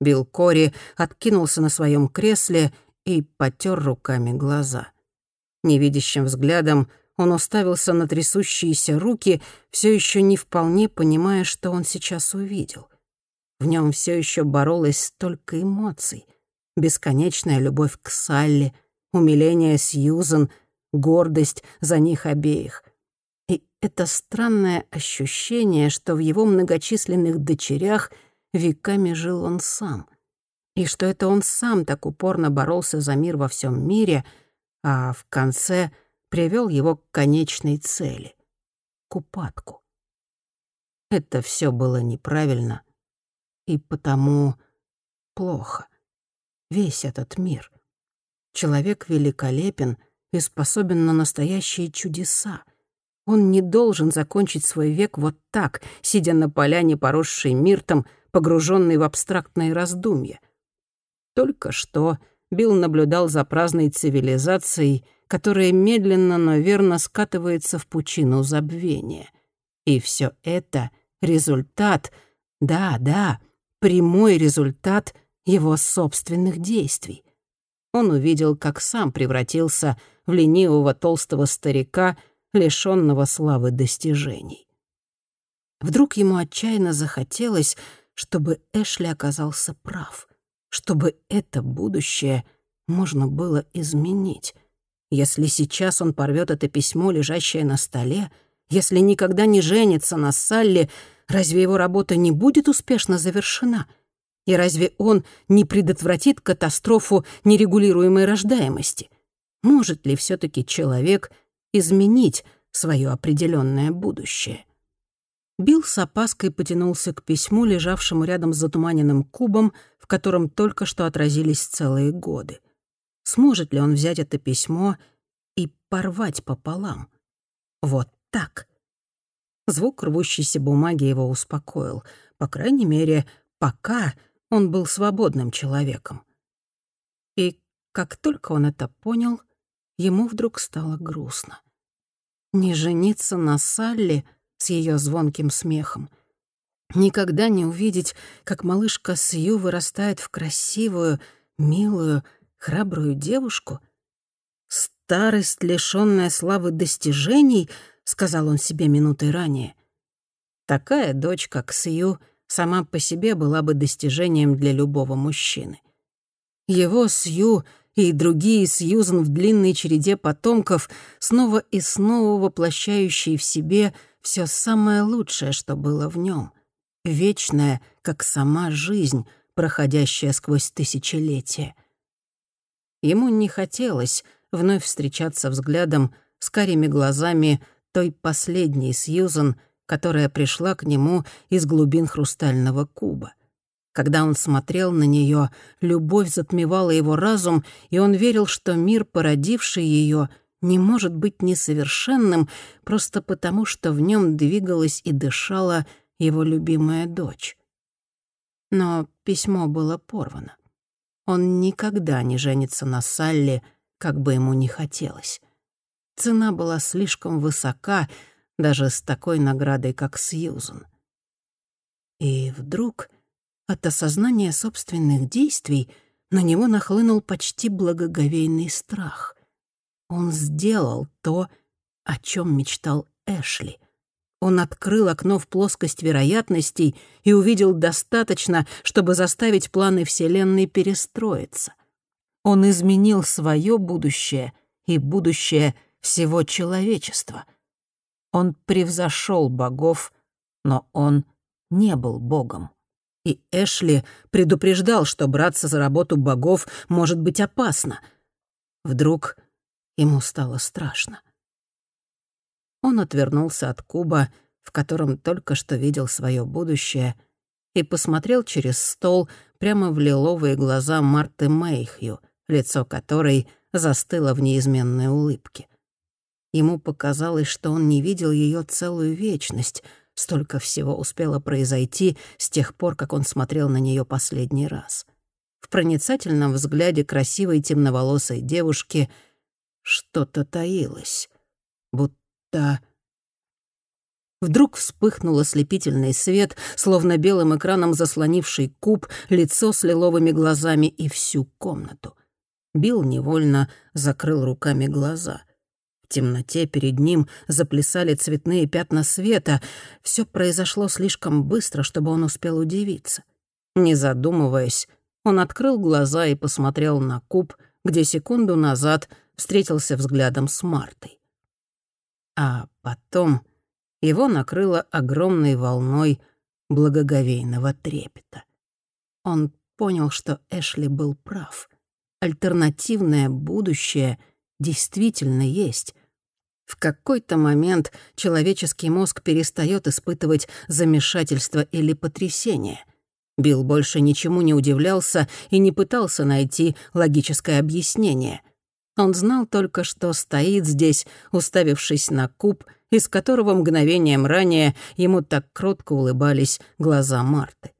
Билл Кори откинулся на своем кресле и потер руками глаза. Невидящим взглядом он уставился на трясущиеся руки, все еще не вполне понимая, что он сейчас увидел — В нем все еще боролось столько эмоций. Бесконечная любовь к Салли, умиление Сьюзен, гордость за них обеих. И это странное ощущение, что в его многочисленных дочерях веками жил он сам. И что это он сам так упорно боролся за мир во всем мире, а в конце привел его к конечной цели — к упадку. Это все было неправильно и потому плохо. Весь этот мир. Человек великолепен и способен на настоящие чудеса. Он не должен закончить свой век вот так, сидя на поляне, поросшей миртом, погруженный в абстрактные раздумья. Только что Билл наблюдал за праздной цивилизацией, которая медленно, но верно скатывается в пучину забвения. И все это — результат, да, да, прямой результат его собственных действий. Он увидел, как сам превратился в ленивого толстого старика, лишённого славы достижений. Вдруг ему отчаянно захотелось, чтобы Эшли оказался прав, чтобы это будущее можно было изменить. Если сейчас он порвет это письмо, лежащее на столе, если никогда не женится на Салли, разве его работа не будет успешно завершена? И разве он не предотвратит катастрофу нерегулируемой рождаемости? Может ли все таки человек изменить свое определенное будущее? Билл с опаской потянулся к письму, лежавшему рядом с затуманенным кубом, в котором только что отразились целые годы. Сможет ли он взять это письмо и порвать пополам? Вот так. Звук рвущейся бумаги его успокоил. По крайней мере, пока он был свободным человеком. И как только он это понял, ему вдруг стало грустно. Не жениться на Салли с ее звонким смехом. Никогда не увидеть, как малышка Сью вырастает в красивую, милую, храбрую девушку. Старость, лишённая славы достижений — сказал он себе минутой ранее. Такая дочь, как Сью, сама по себе была бы достижением для любого мужчины. Его Сью и другие Сьюзан в длинной череде потомков, снова и снова воплощающие в себе все самое лучшее, что было в нем, вечное, как сама жизнь, проходящая сквозь тысячелетия. Ему не хотелось вновь встречаться взглядом с карими глазами той последней Сьюзан, которая пришла к нему из глубин хрустального куба. Когда он смотрел на нее, любовь затмевала его разум, и он верил, что мир, породивший ее, не может быть несовершенным просто потому, что в нем двигалась и дышала его любимая дочь. Но письмо было порвано. Он никогда не женится на Салли, как бы ему ни хотелось. Цена была слишком высока даже с такой наградой, как Сьюзен. И вдруг от осознания собственных действий на него нахлынул почти благоговейный страх. Он сделал то, о чем мечтал Эшли. Он открыл окно в плоскость вероятностей и увидел достаточно, чтобы заставить планы Вселенной перестроиться. Он изменил свое будущее и будущее — всего человечества. Он превзошел богов, но он не был богом. И Эшли предупреждал, что браться за работу богов может быть опасно. Вдруг ему стало страшно. Он отвернулся от куба, в котором только что видел свое будущее, и посмотрел через стол прямо в лиловые глаза Марты Мэйхью, лицо которой застыло в неизменной улыбке. Ему показалось, что он не видел ее целую вечность. Столько всего успело произойти с тех пор, как он смотрел на нее последний раз. В проницательном взгляде красивой темноволосой девушки что-то таилось, будто... Вдруг вспыхнул ослепительный свет, словно белым экраном заслонивший куб, лицо с лиловыми глазами и всю комнату. Билл невольно закрыл руками глаза. В темноте перед ним заплясали цветные пятна света. Все произошло слишком быстро, чтобы он успел удивиться. Не задумываясь, он открыл глаза и посмотрел на куб, где секунду назад встретился взглядом с Мартой. А потом его накрыло огромной волной благоговейного трепета. Он понял, что Эшли был прав. Альтернативное будущее действительно есть. В какой-то момент человеческий мозг перестает испытывать замешательство или потрясение. Билл больше ничему не удивлялся и не пытался найти логическое объяснение. Он знал только, что стоит здесь, уставившись на куб, из которого мгновением ранее ему так кротко улыбались глаза Марты.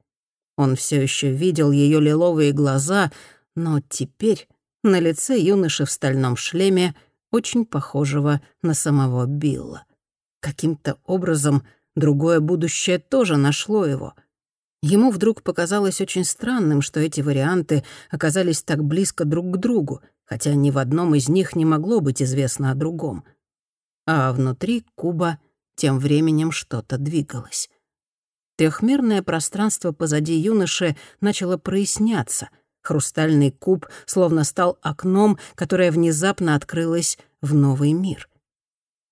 Он все еще видел ее лиловые глаза, но теперь на лице юноши в стальном шлеме, очень похожего на самого Билла. Каким-то образом другое будущее тоже нашло его. Ему вдруг показалось очень странным, что эти варианты оказались так близко друг к другу, хотя ни в одном из них не могло быть известно о другом. А внутри куба тем временем что-то двигалось. Трехмерное пространство позади юноши начало проясняться. Хрустальный куб словно стал окном, которое внезапно открылось в новый мир.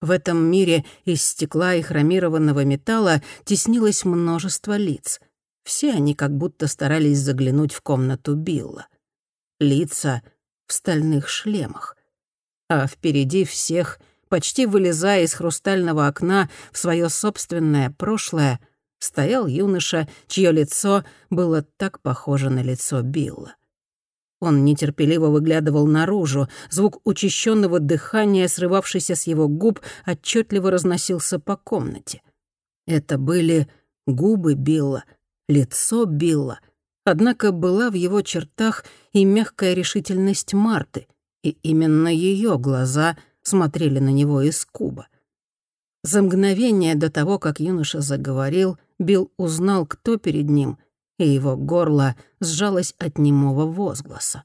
В этом мире из стекла и хромированного металла теснилось множество лиц. Все они как будто старались заглянуть в комнату Билла. Лица в стальных шлемах. А впереди всех, почти вылезая из хрустального окна в свое собственное прошлое, стоял юноша, чье лицо было так похоже на лицо Билла. Он нетерпеливо выглядывал наружу, звук учащенного дыхания, срывавшийся с его губ, отчетливо разносился по комнате. Это были губы Билла, лицо Билла, однако была в его чертах и мягкая решительность Марты, и именно ее глаза смотрели на него из куба. За мгновение до того, как юноша заговорил, Билл узнал, кто перед ним, и его горло сжалось от немого возгласа.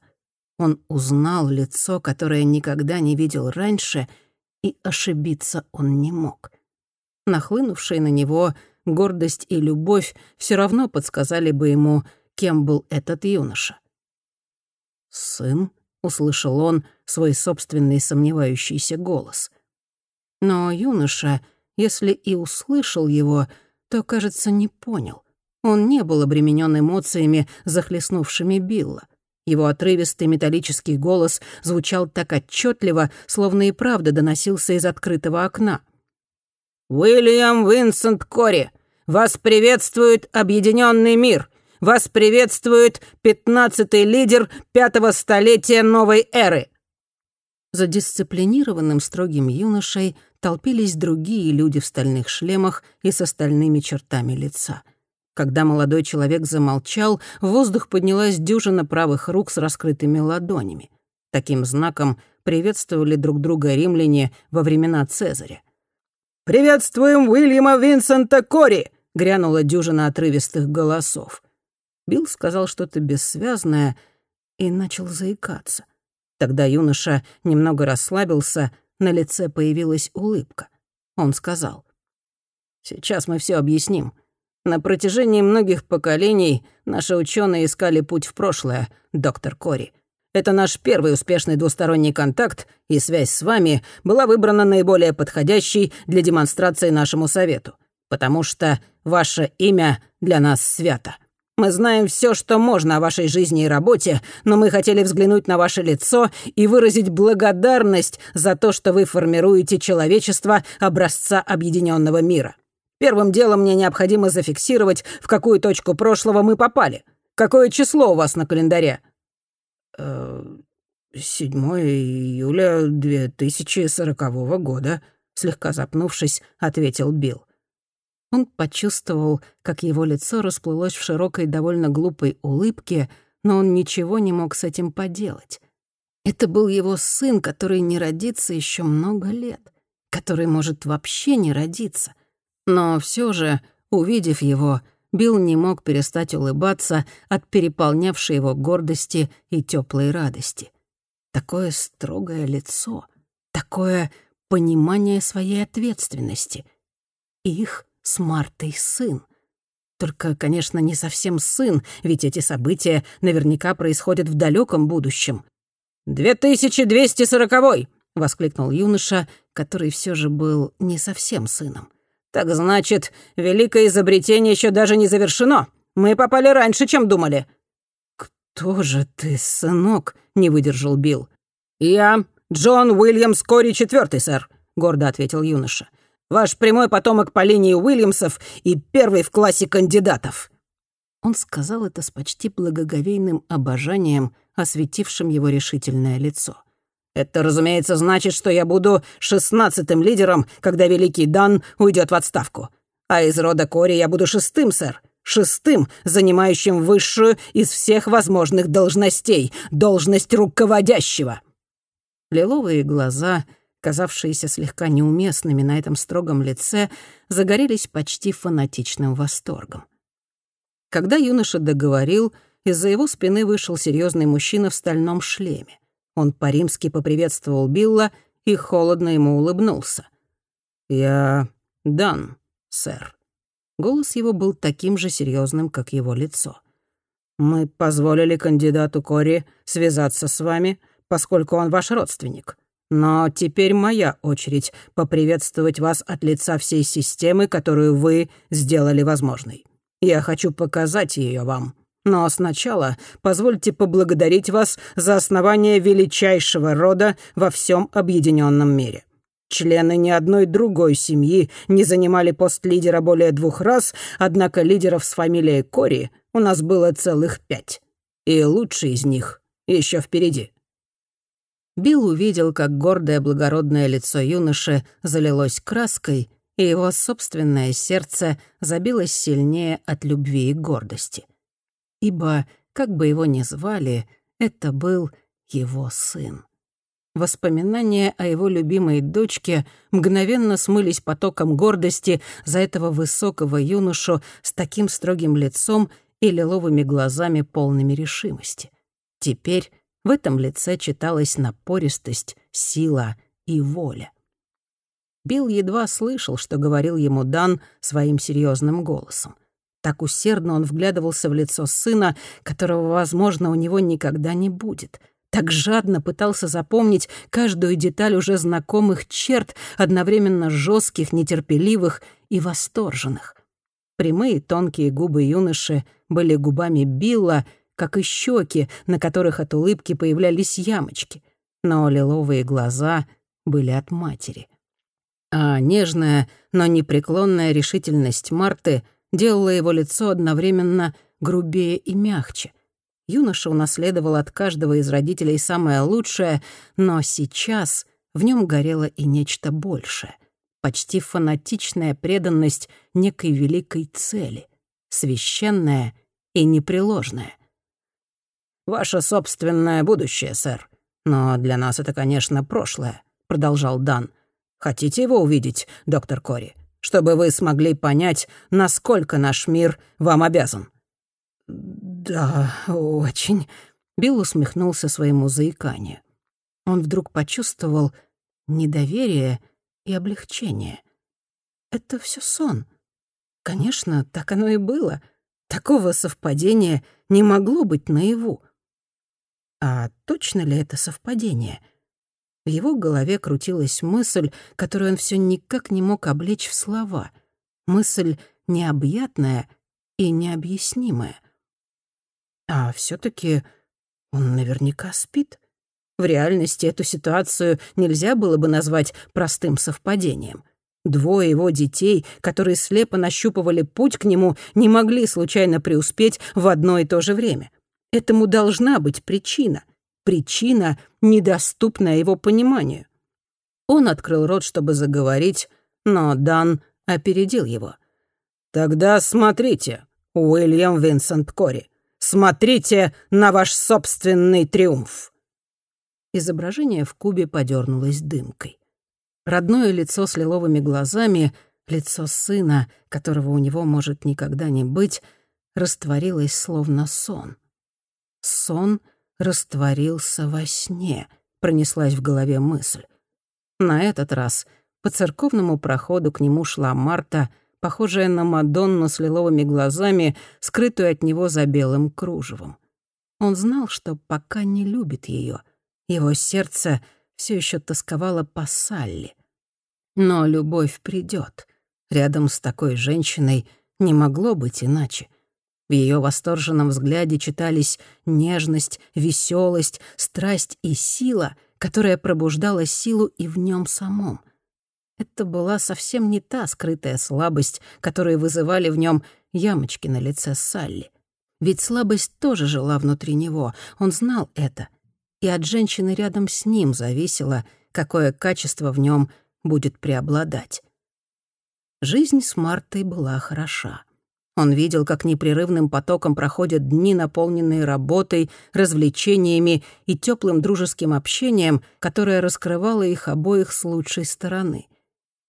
Он узнал лицо, которое никогда не видел раньше, и ошибиться он не мог. Нахлынувшие на него гордость и любовь все равно подсказали бы ему, кем был этот юноша. «Сын?» — услышал он свой собственный сомневающийся голос. Но юноша, если и услышал его, то, кажется, не понял. Он не был обременен эмоциями, захлестнувшими Билла. Его отрывистый металлический голос звучал так отчетливо, словно и правда доносился из открытого окна. «Уильям Винсент Кори, вас приветствует Объединенный мир! Вас приветствует пятнадцатый лидер пятого столетия новой эры!» За дисциплинированным строгим юношей толпились другие люди в стальных шлемах и с остальными чертами лица. Когда молодой человек замолчал, в воздух поднялась дюжина правых рук с раскрытыми ладонями. Таким знаком приветствовали друг друга римляне во времена Цезаря. «Приветствуем Уильяма Винсента Кори!» — грянула дюжина отрывистых голосов. Билл сказал что-то бессвязное и начал заикаться. Тогда юноша немного расслабился, на лице появилась улыбка. Он сказал, «Сейчас мы все объясним. На протяжении многих поколений наши ученые искали путь в прошлое, доктор Кори. Это наш первый успешный двусторонний контакт, и связь с вами была выбрана наиболее подходящей для демонстрации нашему совету, потому что ваше имя для нас свято. Мы знаем все, что можно о вашей жизни и работе, но мы хотели взглянуть на ваше лицо и выразить благодарность за то, что вы формируете человечество образца объединенного мира. Первым делом мне необходимо зафиксировать, в какую точку прошлого мы попали. Какое число у вас на календаре?» «Э, «Седьмое июля 2040 года», — слегка запнувшись, ответил Билл. Он почувствовал, как его лицо расплылось в широкой, довольно глупой улыбке, но он ничего не мог с этим поделать. Это был его сын, который не родится еще много лет, который может вообще не родиться. Но все же, увидев его, Билл не мог перестать улыбаться от переполнявшей его гордости и теплой радости. Такое строгое лицо, такое понимание своей ответственности. Их с Мартой сын. Только, конечно, не совсем сын, ведь эти события наверняка происходят в далеком будущем. «Две тысячи двести сороковой!» — воскликнул юноша, который все же был не совсем сыном. «Так значит, великое изобретение еще даже не завершено. Мы попали раньше, чем думали». «Кто же ты, сынок?» — не выдержал Билл. «Я Джон Уильямс Кори четвертый, сэр», — гордо ответил юноша. «Ваш прямой потомок по линии Уильямсов и первый в классе кандидатов». Он сказал это с почти благоговейным обожанием, осветившим его решительное лицо. «Это, разумеется, значит, что я буду шестнадцатым лидером, когда Великий Дан уйдет в отставку. А из рода Кори я буду шестым, сэр. Шестым, занимающим высшую из всех возможных должностей, должность руководящего». Лиловые глаза, казавшиеся слегка неуместными на этом строгом лице, загорелись почти фанатичным восторгом. Когда юноша договорил, из-за его спины вышел серьезный мужчина в стальном шлеме. Он по-римски поприветствовал Билла и холодно ему улыбнулся. «Я Дан, сэр». Голос его был таким же серьезным, как его лицо. «Мы позволили кандидату Кори связаться с вами, поскольку он ваш родственник. Но теперь моя очередь поприветствовать вас от лица всей системы, которую вы сделали возможной. Я хочу показать ее вам. Но сначала позвольте поблагодарить вас за основание величайшего рода во всем объединенном мире. Члены ни одной другой семьи не занимали пост лидера более двух раз, однако лидеров с фамилией Кори у нас было целых пять. И лучший из них еще впереди. Билл увидел, как гордое благородное лицо юноши залилось краской, и его собственное сердце забилось сильнее от любви и гордости ибо, как бы его ни звали, это был его сын. Воспоминания о его любимой дочке мгновенно смылись потоком гордости за этого высокого юношу с таким строгим лицом и лиловыми глазами, полными решимости. Теперь в этом лице читалась напористость, сила и воля. Билл едва слышал, что говорил ему Дан своим серьезным голосом. Так усердно он вглядывался в лицо сына, которого, возможно, у него никогда не будет. Так жадно пытался запомнить каждую деталь уже знакомых черт, одновременно жестких, нетерпеливых и восторженных. Прямые тонкие губы юноши были губами Билла, как и щеки, на которых от улыбки появлялись ямочки. Но лиловые глаза были от матери. А нежная, но непреклонная решительность Марты — делало его лицо одновременно грубее и мягче. Юноша унаследовал от каждого из родителей самое лучшее, но сейчас в нем горело и нечто большее. Почти фанатичная преданность некой великой цели, священная и непреложная. «Ваше собственное будущее, сэр. Но для нас это, конечно, прошлое», — продолжал Дан. «Хотите его увидеть, доктор Кори?» Чтобы вы смогли понять, насколько наш мир вам обязан». «Да, очень», — Билл усмехнулся своему заиканию. Он вдруг почувствовал недоверие и облегчение. Это все сон. Конечно, так оно и было. Такого совпадения не могло быть наяву. А точно ли это совпадение — в его голове крутилась мысль, которую он все никак не мог облечь в слова. Мысль необъятная и необъяснимая. А все таки он наверняка спит. В реальности эту ситуацию нельзя было бы назвать простым совпадением. Двое его детей, которые слепо нащупывали путь к нему, не могли случайно преуспеть в одно и то же время. Этому должна быть причина причина, недоступная его пониманию. Он открыл рот, чтобы заговорить, но Дан опередил его. «Тогда смотрите, Уильям Винсент Кори, смотрите на ваш собственный триумф!» Изображение в кубе подернулось дымкой. Родное лицо с лиловыми глазами, лицо сына, которого у него может никогда не быть, растворилось словно сон. Сон — растворился во сне, пронеслась в голове мысль. На этот раз по церковному проходу к нему шла Марта, похожая на Мадонну с лиловыми глазами, скрытую от него за белым кружевом. Он знал, что пока не любит ее. Его сердце все еще тосковало по Салли. Но любовь придет. Рядом с такой женщиной не могло быть иначе. В ее восторженном взгляде читались нежность, веселость, страсть и сила, которая пробуждала силу и в нем самом. Это была совсем не та скрытая слабость, которую вызывали в нем ямочки на лице Салли. Ведь слабость тоже жила внутри него, он знал это. И от женщины рядом с ним зависело, какое качество в нем будет преобладать. Жизнь с Мартой была хороша. Он видел, как непрерывным потоком проходят дни, наполненные работой, развлечениями и теплым дружеским общением, которое раскрывало их обоих с лучшей стороны.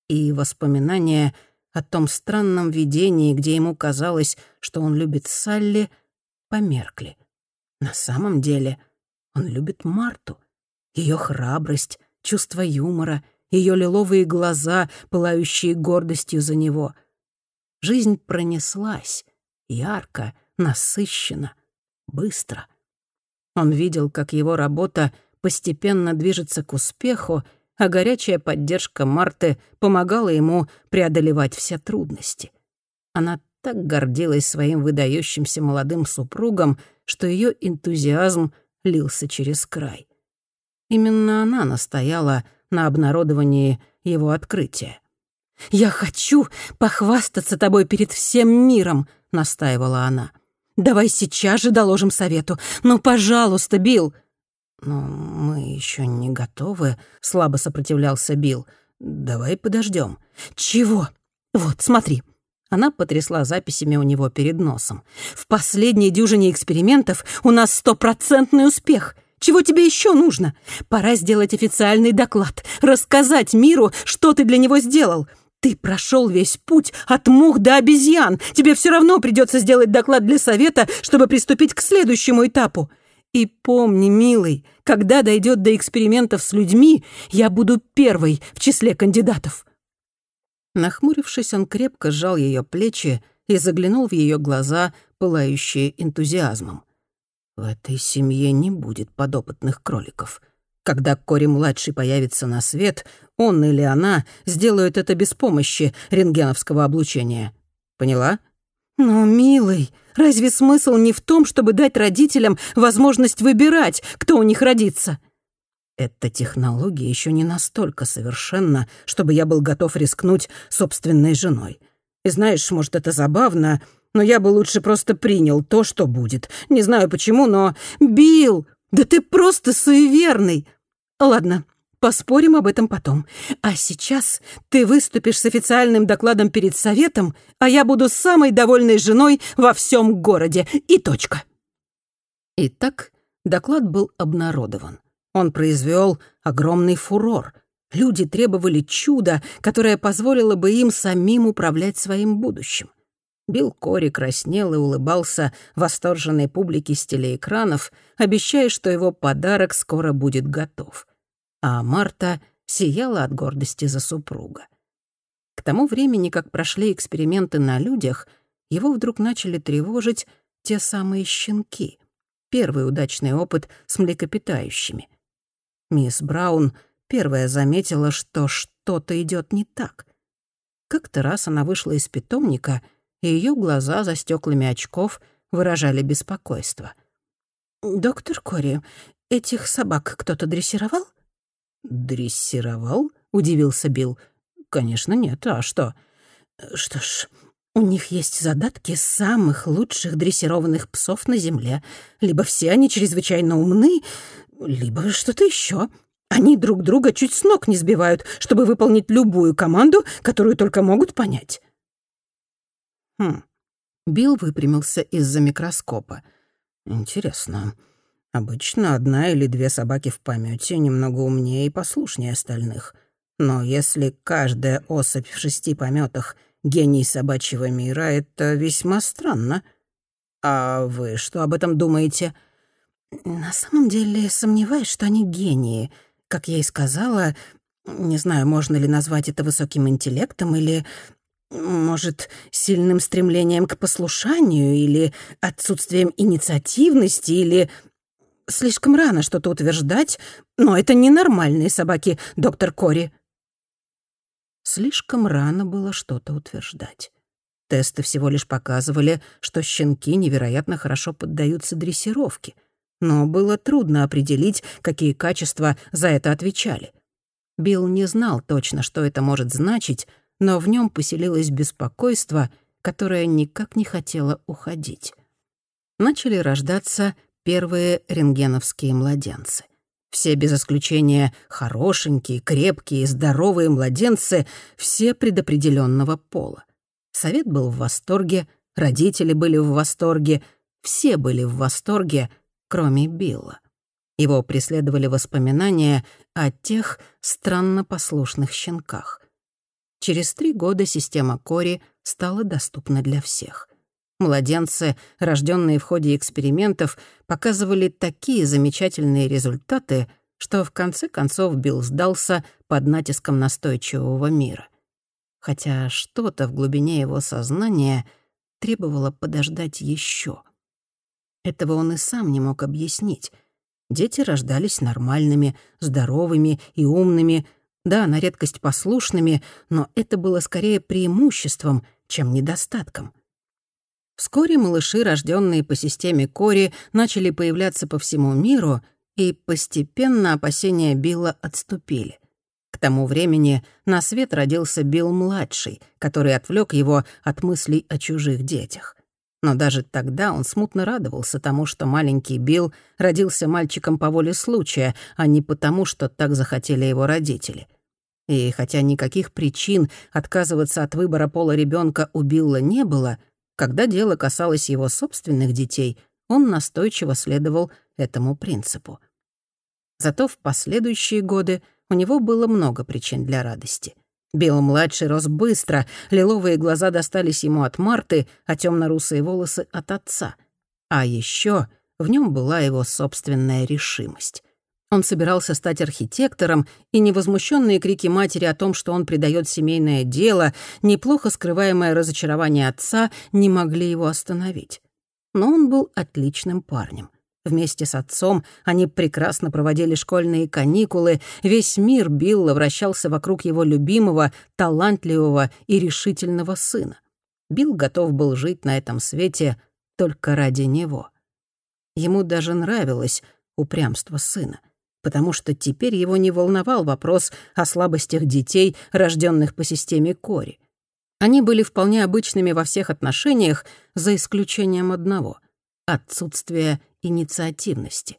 И воспоминания о том странном видении, где ему казалось, что он любит Салли, померкли. На самом деле он любит Марту, ее храбрость, чувство юмора — ее лиловые глаза, пылающие гордостью за него. Жизнь пронеслась, ярко, насыщенно, быстро. Он видел, как его работа постепенно движется к успеху, а горячая поддержка Марты помогала ему преодолевать все трудности. Она так гордилась своим выдающимся молодым супругом, что ее энтузиазм лился через край. Именно она настояла на обнародовании его открытия. «Я хочу похвастаться тобой перед всем миром», — настаивала она. «Давай сейчас же доложим совету. Ну, пожалуйста, Билл». «Но мы еще не готовы», — слабо сопротивлялся Билл. «Давай подождем». «Чего? Вот, смотри». Она потрясла записями у него перед носом. «В последней дюжине экспериментов у нас стопроцентный успех. Чего тебе еще нужно? Пора сделать официальный доклад, рассказать миру, что ты для него сделал. Ты прошел весь путь от мух до обезьян. Тебе все равно придется сделать доклад для совета, чтобы приступить к следующему этапу. И помни, милый, когда дойдет до экспериментов с людьми, я буду первой в числе кандидатов. Нахмурившись, он крепко сжал ее плечи и заглянул в ее глаза, пылающие энтузиазмом. В этой семье не будет подопытных кроликов. Когда Кори-младший появится на свет, он или она сделают это без помощи рентгеновского облучения. Поняла? Но, милый, разве смысл не в том, чтобы дать родителям возможность выбирать, кто у них родится? Эта технология еще не настолько совершенна, чтобы я был готов рискнуть собственной женой. И знаешь, может, это забавно, но я бы лучше просто принял то, что будет. Не знаю почему, но... Билл, да ты просто суеверный. Ладно, поспорим об этом потом. А сейчас ты выступишь с официальным докладом перед советом, а я буду самой довольной женой во всем городе. И точка. Итак, доклад был обнародован. Он произвел огромный фурор. Люди требовали чуда, которое позволило бы им самим управлять своим будущим. Билл Кори краснел и улыбался восторженной публике с телеэкранов, обещая, что его подарок скоро будет готов. А Марта сияла от гордости за супруга. К тому времени, как прошли эксперименты на людях, его вдруг начали тревожить те самые щенки. Первый удачный опыт с млекопитающими. Мисс Браун первая заметила, что что-то идет не так. Как-то раз она вышла из питомника — и ее глаза за стеклами очков выражали беспокойство. «Доктор Кори, этих собак кто-то дрессировал?» «Дрессировал?» — удивился Билл. «Конечно нет. А что?» «Что ж, у них есть задатки самых лучших дрессированных псов на Земле. Либо все они чрезвычайно умны, либо что-то еще. Они друг друга чуть с ног не сбивают, чтобы выполнить любую команду, которую только могут понять». Хм. Билл выпрямился из-за микроскопа. Интересно. Обычно одна или две собаки в помете немного умнее и послушнее остальных. Но если каждая особь в шести пометах гений собачьего мира, это весьма странно. А вы что об этом думаете? На самом деле сомневаюсь, что они гении. Как я и сказала, не знаю, можно ли назвать это высоким интеллектом или Может, сильным стремлением к послушанию или отсутствием инициативности или... Слишком рано что-то утверждать, но это ненормальные собаки, доктор Кори. Слишком рано было что-то утверждать. Тесты всего лишь показывали, что щенки невероятно хорошо поддаются дрессировке. Но было трудно определить, какие качества за это отвечали. Билл не знал точно, что это может значить, но в нем поселилось беспокойство, которое никак не хотело уходить. Начали рождаться первые рентгеновские младенцы. Все без исключения хорошенькие, крепкие, здоровые младенцы, все предопределенного пола. Совет был в восторге, родители были в восторге, все были в восторге, кроме Билла. Его преследовали воспоминания о тех странно послушных щенках. Через три года система Кори стала доступна для всех. Младенцы, рожденные в ходе экспериментов, показывали такие замечательные результаты, что в конце концов Билл сдался под натиском настойчивого мира. Хотя что-то в глубине его сознания требовало подождать еще. Этого он и сам не мог объяснить. Дети рождались нормальными, здоровыми и умными, да, на редкость послушными, но это было скорее преимуществом, чем недостатком. Вскоре малыши, рожденные по системе Кори, начали появляться по всему миру, и постепенно опасения Билла отступили. К тому времени на свет родился Билл-младший, который отвлек его от мыслей о чужих детях. Но даже тогда он смутно радовался тому, что маленький Билл родился мальчиком по воле случая, а не потому, что так захотели его родители. И хотя никаких причин отказываться от выбора пола ребенка у Билла не было, когда дело касалось его собственных детей, он настойчиво следовал этому принципу. Зато в последующие годы у него было много причин для радости — Билл-младший рос быстро, лиловые глаза достались ему от Марты, а темно-русые волосы — от отца. А еще в нем была его собственная решимость. Он собирался стать архитектором, и невозмущенные крики матери о том, что он предает семейное дело, неплохо скрываемое разочарование отца, не могли его остановить. Но он был отличным парнем. Вместе с отцом они прекрасно проводили школьные каникулы, весь мир Билла вращался вокруг его любимого, талантливого и решительного сына. Билл готов был жить на этом свете только ради него. Ему даже нравилось упрямство сына, потому что теперь его не волновал вопрос о слабостях детей, рожденных по системе Кори. Они были вполне обычными во всех отношениях, за исключением одного — отсутствия инициативности.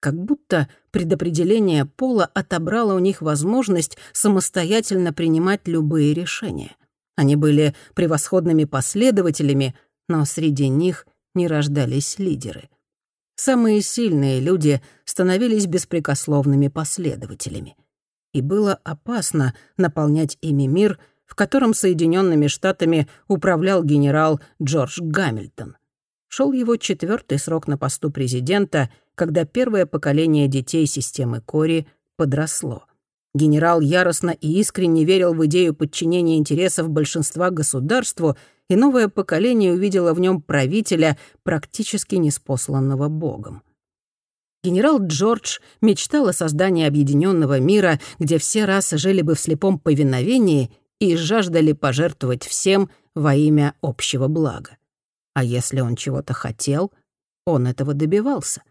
Как будто предопределение пола отобрало у них возможность самостоятельно принимать любые решения. Они были превосходными последователями, но среди них не рождались лидеры. Самые сильные люди становились беспрекословными последователями. И было опасно наполнять ими мир, в котором Соединенными Штатами управлял генерал Джордж Гамильтон шел его четвертый срок на посту президента, когда первое поколение детей системы Кори подросло. Генерал яростно и искренне верил в идею подчинения интересов большинства государству, и новое поколение увидело в нем правителя, практически неспосланного Богом. Генерал Джордж мечтал о создании объединенного мира, где все расы жили бы в слепом повиновении и жаждали пожертвовать всем во имя общего блага. А если он чего-то хотел, он этого добивался.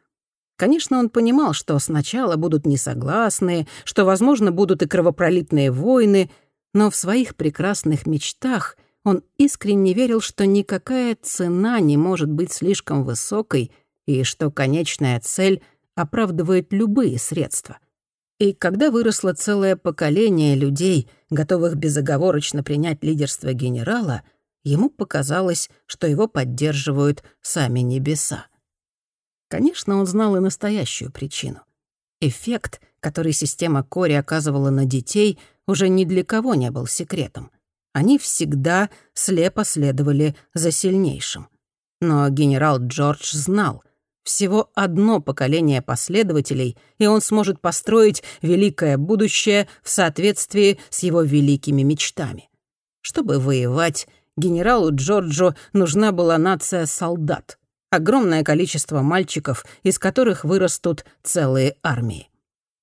Конечно, он понимал, что сначала будут несогласные, что, возможно, будут и кровопролитные войны, но в своих прекрасных мечтах он искренне верил, что никакая цена не может быть слишком высокой и что конечная цель оправдывает любые средства. И когда выросло целое поколение людей, готовых безоговорочно принять лидерство генерала — ему показалось, что его поддерживают сами небеса. Конечно, он знал и настоящую причину. Эффект, который система Кори оказывала на детей, уже ни для кого не был секретом. Они всегда слепо следовали за сильнейшим. Но генерал Джордж знал, всего одно поколение последователей, и он сможет построить великое будущее в соответствии с его великими мечтами. Чтобы воевать, генералу Джорджу нужна была нация солдат. Огромное количество мальчиков, из которых вырастут целые армии.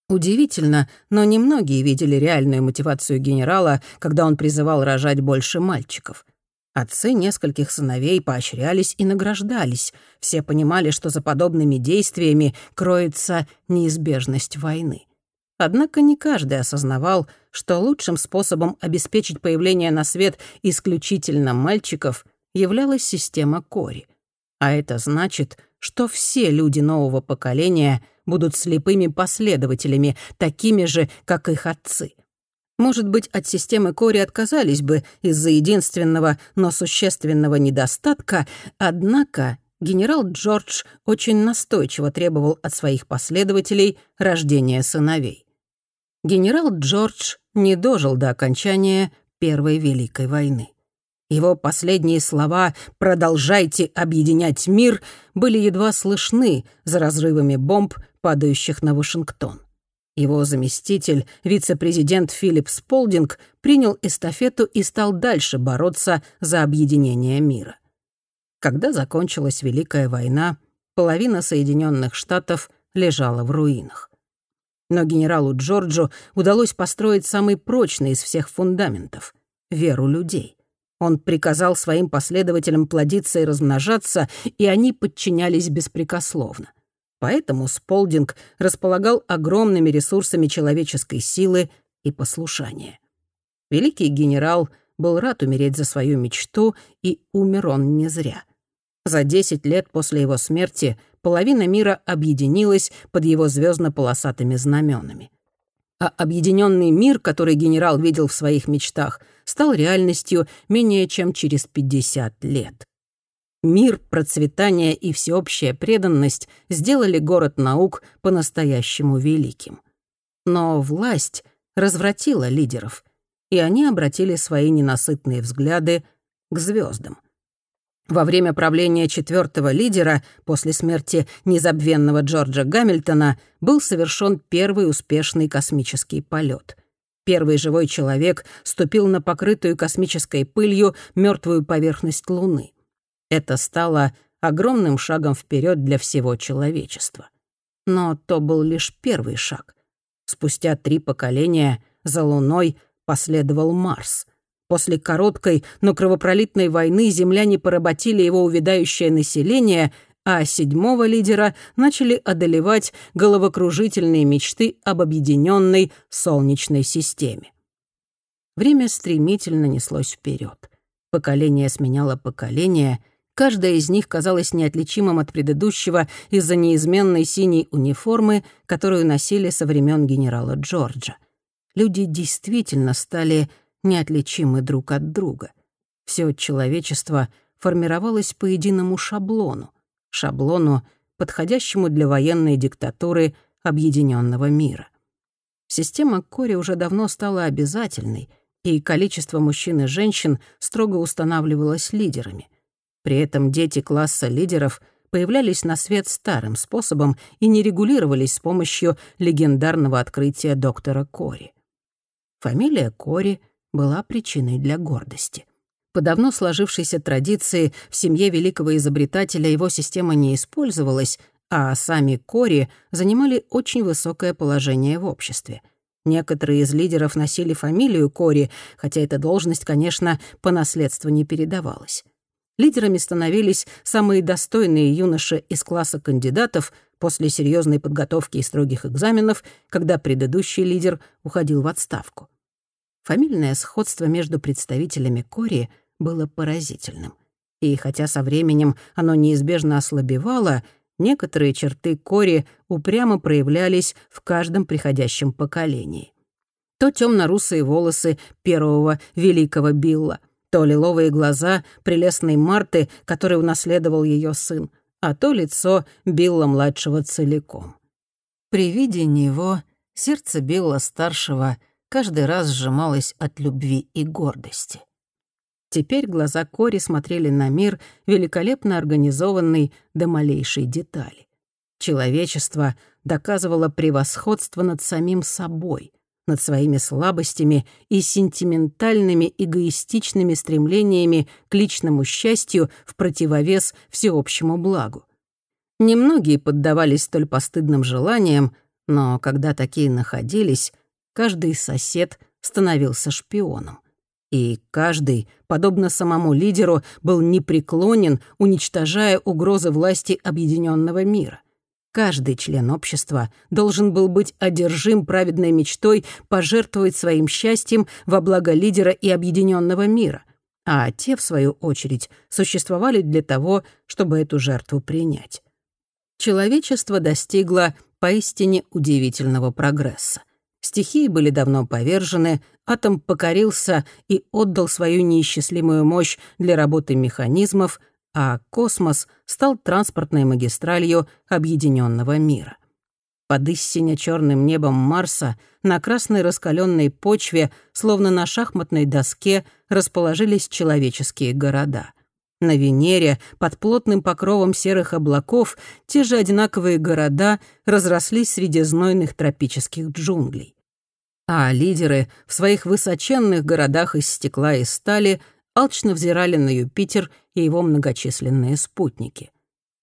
Удивительно, но немногие видели реальную мотивацию генерала, когда он призывал рожать больше мальчиков. Отцы нескольких сыновей поощрялись и награждались. Все понимали, что за подобными действиями кроется неизбежность войны. Однако не каждый осознавал, что лучшим способом обеспечить появление на свет исключительно мальчиков являлась система Кори. А это значит, что все люди нового поколения будут слепыми последователями, такими же, как их отцы. Может быть, от системы Кори отказались бы из-за единственного, но существенного недостатка, однако генерал Джордж очень настойчиво требовал от своих последователей рождения сыновей генерал Джордж не дожил до окончания Первой Великой войны. Его последние слова «продолжайте объединять мир» были едва слышны за разрывами бомб, падающих на Вашингтон. Его заместитель, вице-президент Филипп Сполдинг, принял эстафету и стал дальше бороться за объединение мира. Когда закончилась Великая война, половина Соединенных Штатов лежала в руинах. Но генералу Джорджу удалось построить самый прочный из всех фундаментов — веру людей. Он приказал своим последователям плодиться и размножаться, и они подчинялись беспрекословно. Поэтому Сполдинг располагал огромными ресурсами человеческой силы и послушания. Великий генерал был рад умереть за свою мечту, и умер он не зря. За 10 лет после его смерти половина мира объединилась под его звездно полосатыми знаменами. А объединенный мир, который генерал видел в своих мечтах, стал реальностью менее чем через 50 лет. Мир, процветание и всеобщая преданность сделали город наук по-настоящему великим. Но власть развратила лидеров, и они обратили свои ненасытные взгляды к звездам. Во время правления четвертого лидера, после смерти незабвенного Джорджа Гамильтона, был совершен первый успешный космический полет. Первый живой человек ступил на покрытую космической пылью мертвую поверхность Луны. Это стало огромным шагом вперед для всего человечества. Но то был лишь первый шаг. Спустя три поколения за Луной последовал Марс — После короткой, но кровопролитной войны земляне поработили его увядающее население, а седьмого лидера начали одолевать головокружительные мечты об объединенной Солнечной системе. Время стремительно неслось вперед. Поколение сменяло поколение, каждое из них казалось неотличимым от предыдущего из-за неизменной синей униформы, которую носили со времен генерала Джорджа. Люди действительно стали неотличимы друг от друга. Все человечество формировалось по единому шаблону, шаблону, подходящему для военной диктатуры объединенного мира. Система Кори уже давно стала обязательной, и количество мужчин и женщин строго устанавливалось лидерами. При этом дети класса лидеров появлялись на свет старым способом и не регулировались с помощью легендарного открытия доктора Кори. Фамилия Кори была причиной для гордости. По давно сложившейся традиции в семье великого изобретателя его система не использовалась, а сами Кори занимали очень высокое положение в обществе. Некоторые из лидеров носили фамилию Кори, хотя эта должность, конечно, по наследству не передавалась. Лидерами становились самые достойные юноши из класса кандидатов после серьезной подготовки и строгих экзаменов, когда предыдущий лидер уходил в отставку. Фамильное сходство между представителями Кори было поразительным. И хотя со временем оно неизбежно ослабевало, некоторые черты Кори упрямо проявлялись в каждом приходящем поколении. То темно-русые волосы первого великого Билла, то лиловые глаза прелестной Марты, который унаследовал ее сын, а то лицо Билла-младшего целиком. При виде него сердце Билла-старшего каждый раз сжималась от любви и гордости. Теперь глаза Кори смотрели на мир, великолепно организованный до малейшей детали. Человечество доказывало превосходство над самим собой, над своими слабостями и сентиментальными эгоистичными стремлениями к личному счастью в противовес всеобщему благу. Немногие поддавались столь постыдным желаниям, но когда такие находились, каждый сосед становился шпионом. И каждый, подобно самому лидеру, был непреклонен, уничтожая угрозы власти объединенного мира. Каждый член общества должен был быть одержим праведной мечтой пожертвовать своим счастьем во благо лидера и объединенного мира, а те, в свою очередь, существовали для того, чтобы эту жертву принять. Человечество достигло поистине удивительного прогресса. Стихии были давно повержены, атом покорился и отдал свою неисчислимую мощь для работы механизмов, а космос стал транспортной магистралью объединенного мира. Под истине черным небом Марса на красной раскаленной почве, словно на шахматной доске, расположились человеческие города. На Венере, под плотным покровом серых облаков, те же одинаковые города разрослись среди знойных тропических джунглей. А лидеры в своих высоченных городах из стекла и стали алчно взирали на Юпитер и его многочисленные спутники.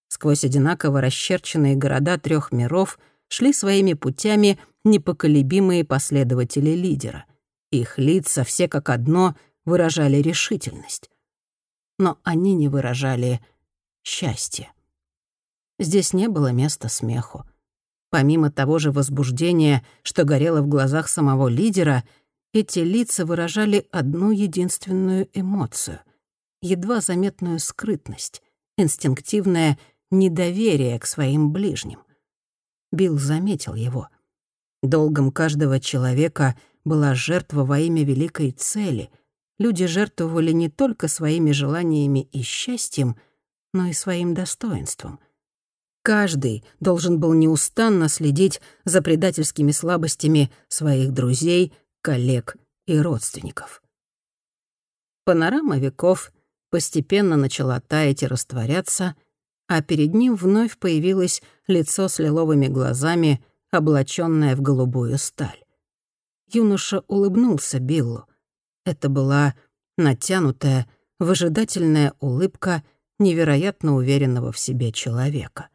Сквозь одинаково расчерченные города трех миров шли своими путями непоколебимые последователи лидера. Их лица, все как одно, выражали решительность но они не выражали счастья. Здесь не было места смеху. Помимо того же возбуждения, что горело в глазах самого лидера, эти лица выражали одну единственную эмоцию — едва заметную скрытность, инстинктивное недоверие к своим ближним. Билл заметил его. Долгом каждого человека была жертва во имя великой цели — люди жертвовали не только своими желаниями и счастьем, но и своим достоинством. Каждый должен был неустанно следить за предательскими слабостями своих друзей, коллег и родственников. Панорама веков постепенно начала таять и растворяться, а перед ним вновь появилось лицо с лиловыми глазами, облачённое в голубую сталь. Юноша улыбнулся Биллу — это была натянутая, выжидательная улыбка невероятно уверенного в себе человека.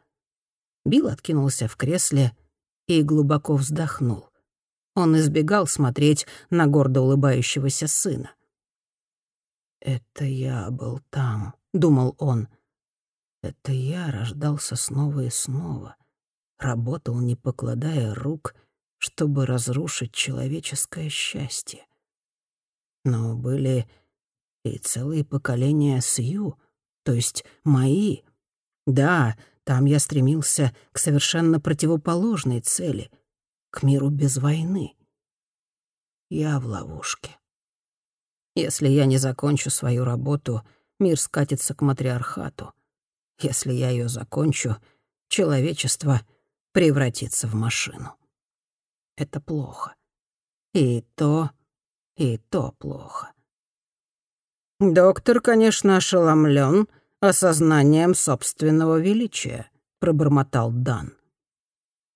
Билл откинулся в кресле и глубоко вздохнул. Он избегал смотреть на гордо улыбающегося сына. «Это я был там», — думал он. «Это я рождался снова и снова, работал, не покладая рук, чтобы разрушить человеческое счастье. Но были и целые поколения Сью, то есть мои. Да, там я стремился к совершенно противоположной цели, к миру без войны. Я в ловушке. Если я не закончу свою работу, мир скатится к матриархату. Если я ее закончу, человечество превратится в машину. Это плохо. И то и то плохо. «Доктор, конечно, ошеломлен осознанием собственного величия», — пробормотал Дан.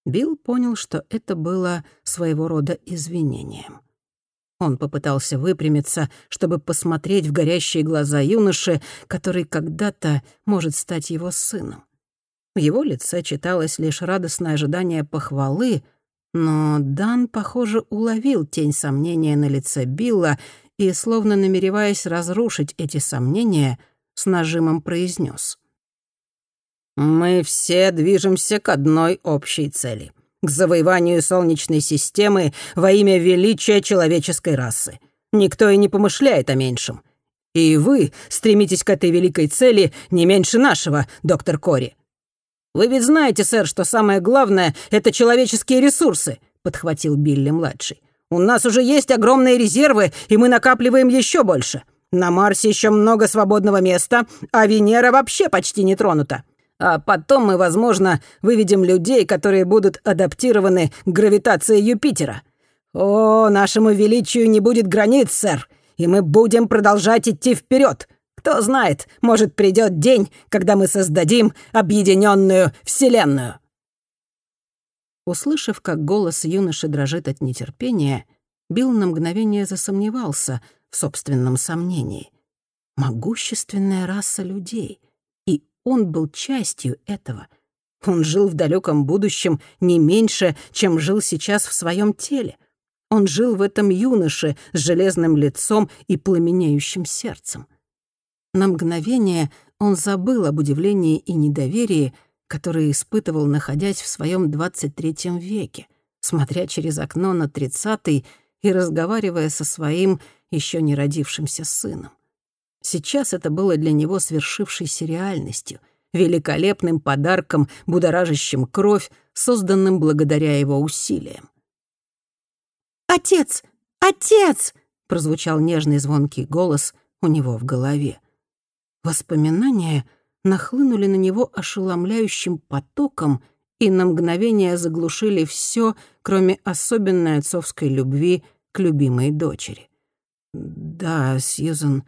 Билл понял, что это было своего рода извинением. Он попытался выпрямиться, чтобы посмотреть в горящие глаза юноши, который когда-то может стать его сыном. В его лице читалось лишь радостное ожидание похвалы — но Дан, похоже, уловил тень сомнения на лице Билла и, словно намереваясь разрушить эти сомнения, с нажимом произнес: «Мы все движемся к одной общей цели — к завоеванию Солнечной системы во имя величия человеческой расы. Никто и не помышляет о меньшем. И вы стремитесь к этой великой цели не меньше нашего, доктор Кори. «Вы ведь знаете, сэр, что самое главное — это человеческие ресурсы», — подхватил Билли-младший. «У нас уже есть огромные резервы, и мы накапливаем еще больше. На Марсе еще много свободного места, а Венера вообще почти не тронута. А потом мы, возможно, выведем людей, которые будут адаптированы к гравитации Юпитера. О, нашему величию не будет границ, сэр, и мы будем продолжать идти вперед. Кто знает, может, придет день, когда мы создадим объединенную Вселенную. Услышав, как голос юноши дрожит от нетерпения, Билл на мгновение засомневался в собственном сомнении. Могущественная раса людей. И он был частью этого. Он жил в далеком будущем не меньше, чем жил сейчас в своем теле. Он жил в этом юноше с железным лицом и пламенеющим сердцем. На мгновение он забыл об удивлении и недоверии, которые испытывал, находясь в своем 23 веке, смотря через окно на 30-й и разговаривая со своим еще не родившимся сыном. Сейчас это было для него свершившейся реальностью, великолепным подарком, будоражащим кровь, созданным благодаря его усилиям. «Отец! Отец!» — прозвучал нежный звонкий голос у него в голове. Воспоминания нахлынули на него ошеломляющим потоком и на мгновение заглушили все, кроме особенной отцовской любви к любимой дочери. «Да, Сьюзен,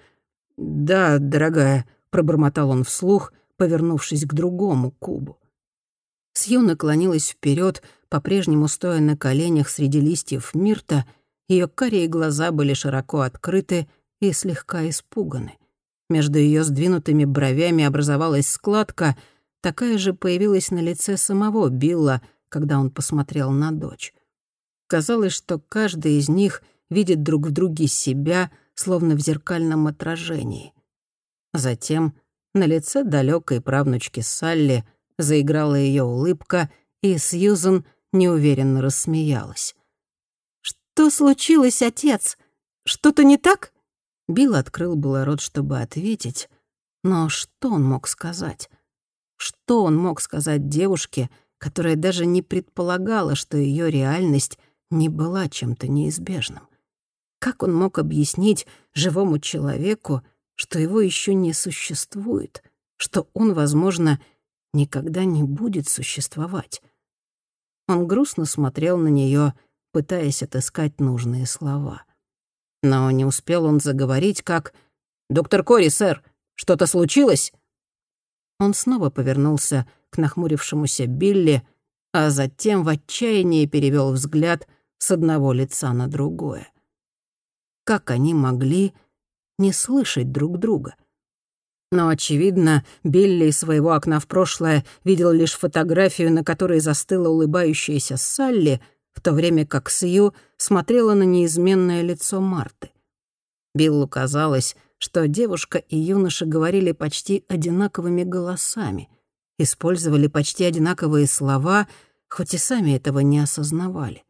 да, дорогая», — пробормотал он вслух, повернувшись к другому кубу. Сью наклонилась вперед, по-прежнему стоя на коленях среди листьев мирта, ее карие глаза были широко открыты и слегка испуганы. Между ее сдвинутыми бровями образовалась складка, такая же появилась на лице самого Билла, когда он посмотрел на дочь. Казалось, что каждый из них видит друг в друге себя, словно в зеркальном отражении. Затем на лице далекой правнучки Салли заиграла ее улыбка, и Сьюзен неуверенно рассмеялась. «Что случилось, отец? Что-то не так?» Билл открыл было рот, чтобы ответить, но что он мог сказать? Что он мог сказать девушке, которая даже не предполагала, что ее реальность не была чем-то неизбежным? Как он мог объяснить живому человеку, что его еще не существует, что он, возможно, никогда не будет существовать? Он грустно смотрел на нее, пытаясь отыскать нужные слова. Но не успел он заговорить, как... «Доктор Кори, сэр, что-то случилось?» Он снова повернулся к нахмурившемуся Билли, а затем в отчаянии перевел взгляд с одного лица на другое. Как они могли не слышать друг друга? Но, очевидно, Билли из своего окна в прошлое видел лишь фотографию, на которой застыла улыбающаяся Салли — в то время как Сью смотрела на неизменное лицо Марты. Биллу казалось, что девушка и юноша говорили почти одинаковыми голосами, использовали почти одинаковые слова, хоть и сами этого не осознавали.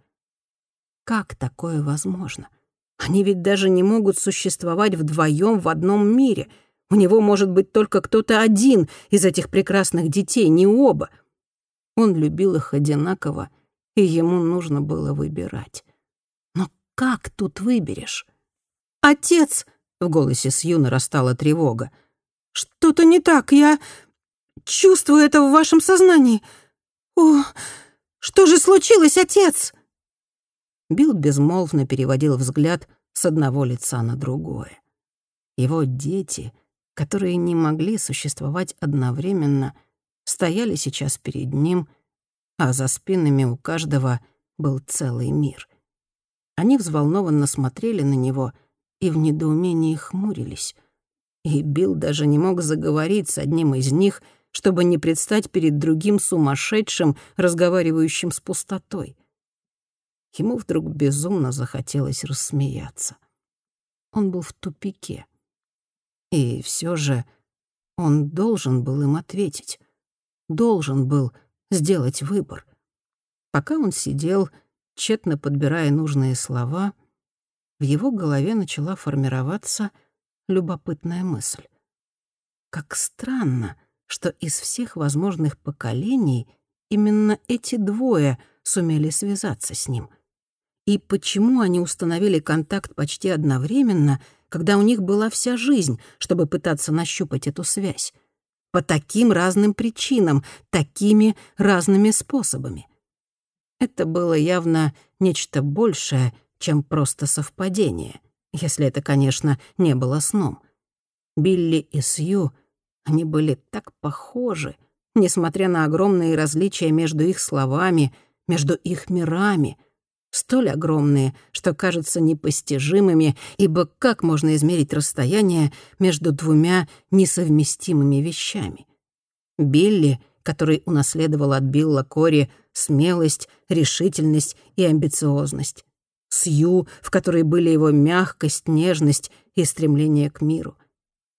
Как такое возможно? Они ведь даже не могут существовать вдвоем в одном мире. У него может быть только кто-то один из этих прекрасных детей, не оба. Он любил их одинаково и ему нужно было выбирать. Но как тут выберешь? «Отец!» — в голосе Сью нарастала тревога. «Что-то не так, я чувствую это в вашем сознании. О, что же случилось, отец?» Билл безмолвно переводил взгляд с одного лица на другое. Его дети, которые не могли существовать одновременно, стояли сейчас перед ним а за спинами у каждого был целый мир. Они взволнованно смотрели на него и в недоумении хмурились. И Билл даже не мог заговорить с одним из них, чтобы не предстать перед другим сумасшедшим, разговаривающим с пустотой. Ему вдруг безумно захотелось рассмеяться. Он был в тупике. И все же он должен был им ответить. Должен был сделать выбор. Пока он сидел, тщетно подбирая нужные слова, в его голове начала формироваться любопытная мысль. Как странно, что из всех возможных поколений именно эти двое сумели связаться с ним. И почему они установили контакт почти одновременно, когда у них была вся жизнь, чтобы пытаться нащупать эту связь? По таким разным причинам, такими разными способами. Это было явно нечто большее, чем просто совпадение, если это, конечно, не было сном. Билли и Сью, они были так похожи, несмотря на огромные различия между их словами, между их мирами. Столь огромные, что кажутся непостижимыми, ибо как можно измерить расстояние между двумя несовместимыми вещами? Билли, который унаследовал от Билла Кори смелость, решительность и амбициозность. Сью, в которой были его мягкость, нежность и стремление к миру.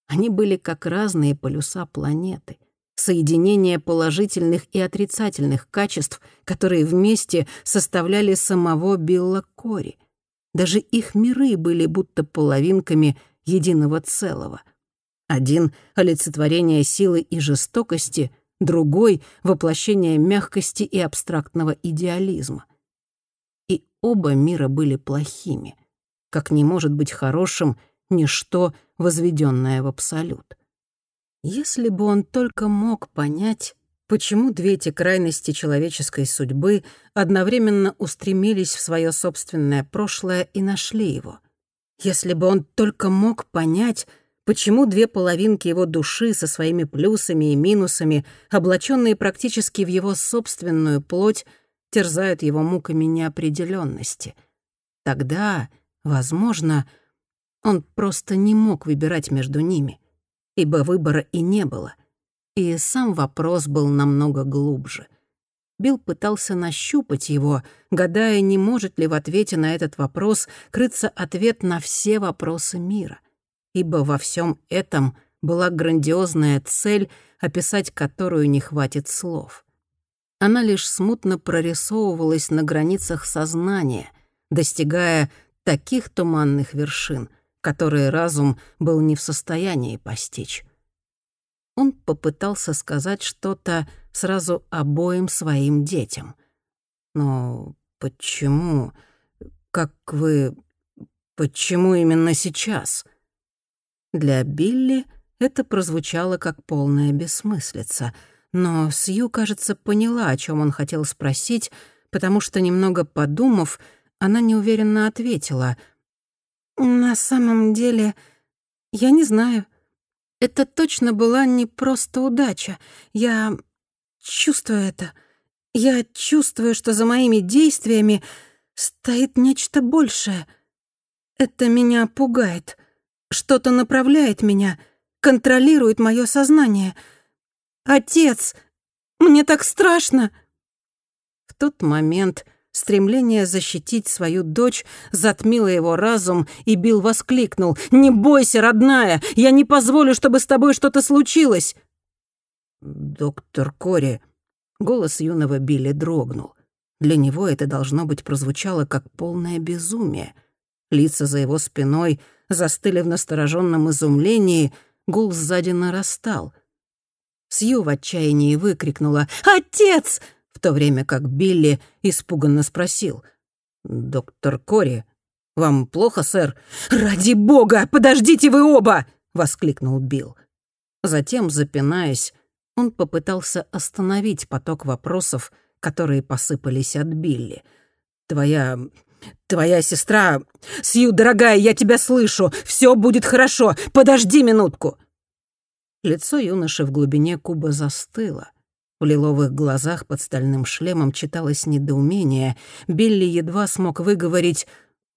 Они были как разные полюса планеты — соединение положительных и отрицательных качеств, которые вместе составляли самого Билла Кори. Даже их миры были будто половинками единого целого. Один — олицетворение силы и жестокости, другой — воплощение мягкости и абстрактного идеализма. И оба мира были плохими, как не может быть хорошим ничто, возведенное в абсолют. Если бы он только мог понять, почему две эти крайности человеческой судьбы одновременно устремились в свое собственное прошлое и нашли его. Если бы он только мог понять, почему две половинки его души со своими плюсами и минусами, облаченные практически в его собственную плоть, терзают его муками неопределенности. Тогда, возможно, он просто не мог выбирать между ними — ибо выбора и не было. И сам вопрос был намного глубже. Билл пытался нащупать его, гадая, не может ли в ответе на этот вопрос крыться ответ на все вопросы мира. Ибо во всем этом была грандиозная цель, описать которую не хватит слов. Она лишь смутно прорисовывалась на границах сознания, достигая таких туманных вершин — которые разум был не в состоянии постичь. Он попытался сказать что-то сразу обоим своим детям. Но почему? Как вы... Почему именно сейчас? Для Билли это прозвучало как полная бессмыслица, но Сью, кажется, поняла, о чем он хотел спросить, потому что, немного подумав, она неуверенно ответила — на самом деле, я не знаю. Это точно была не просто удача. Я чувствую это. Я чувствую, что за моими действиями стоит нечто большее. Это меня пугает. Что-то направляет меня, контролирует мое сознание. Отец, мне так страшно. В тот момент Стремление защитить свою дочь затмило его разум, и Билл воскликнул. «Не бойся, родная! Я не позволю, чтобы с тобой что-то случилось!» «Доктор Кори...» Голос юного Билли дрогнул. Для него это, должно быть, прозвучало как полное безумие. Лица за его спиной застыли в настороженном изумлении, гул сзади нарастал. Сью в отчаянии выкрикнула «Отец!» В то время как Билли испуганно спросил. «Доктор Кори, вам плохо, сэр?» «Ради бога, подождите вы оба!» — воскликнул Билл. Затем, запинаясь, он попытался остановить поток вопросов, которые посыпались от Билли. «Твоя... твоя сестра... Сью, дорогая, я тебя слышу! Все будет хорошо! Подожди минутку!» Лицо юноши в глубине куба застыло. В лиловых глазах под стальным шлемом читалось недоумение. Билли едва смог выговорить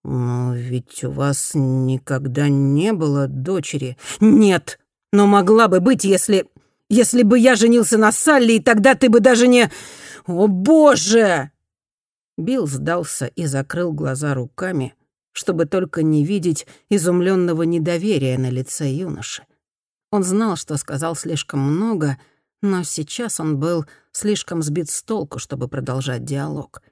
«Но ведь у вас никогда не было дочери». «Нет, но могла бы быть, если... если бы я женился на Салли, и тогда ты бы даже не... О, боже!» Билл сдался и закрыл глаза руками, чтобы только не видеть изумленного недоверия на лице юноши. Он знал, что сказал слишком много — но сейчас он был слишком сбит с толку, чтобы продолжать диалог.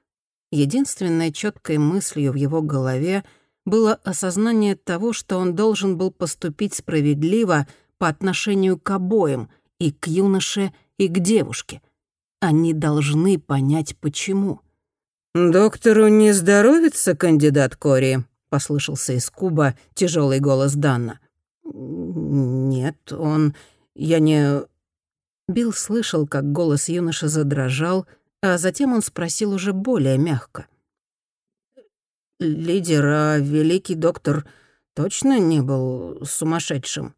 Единственной четкой мыслью в его голове было осознание того, что он должен был поступить справедливо по отношению к обоим, и к юноше, и к девушке. Они должны понять, почему. «Доктору не здоровится, кандидат Кори?» — послышался из куба тяжелый голос Данна. «Нет, он... Я не... Билл слышал, как голос юноши задрожал, а затем он спросил уже более мягко. «Лидер, а великий доктор точно не был сумасшедшим?»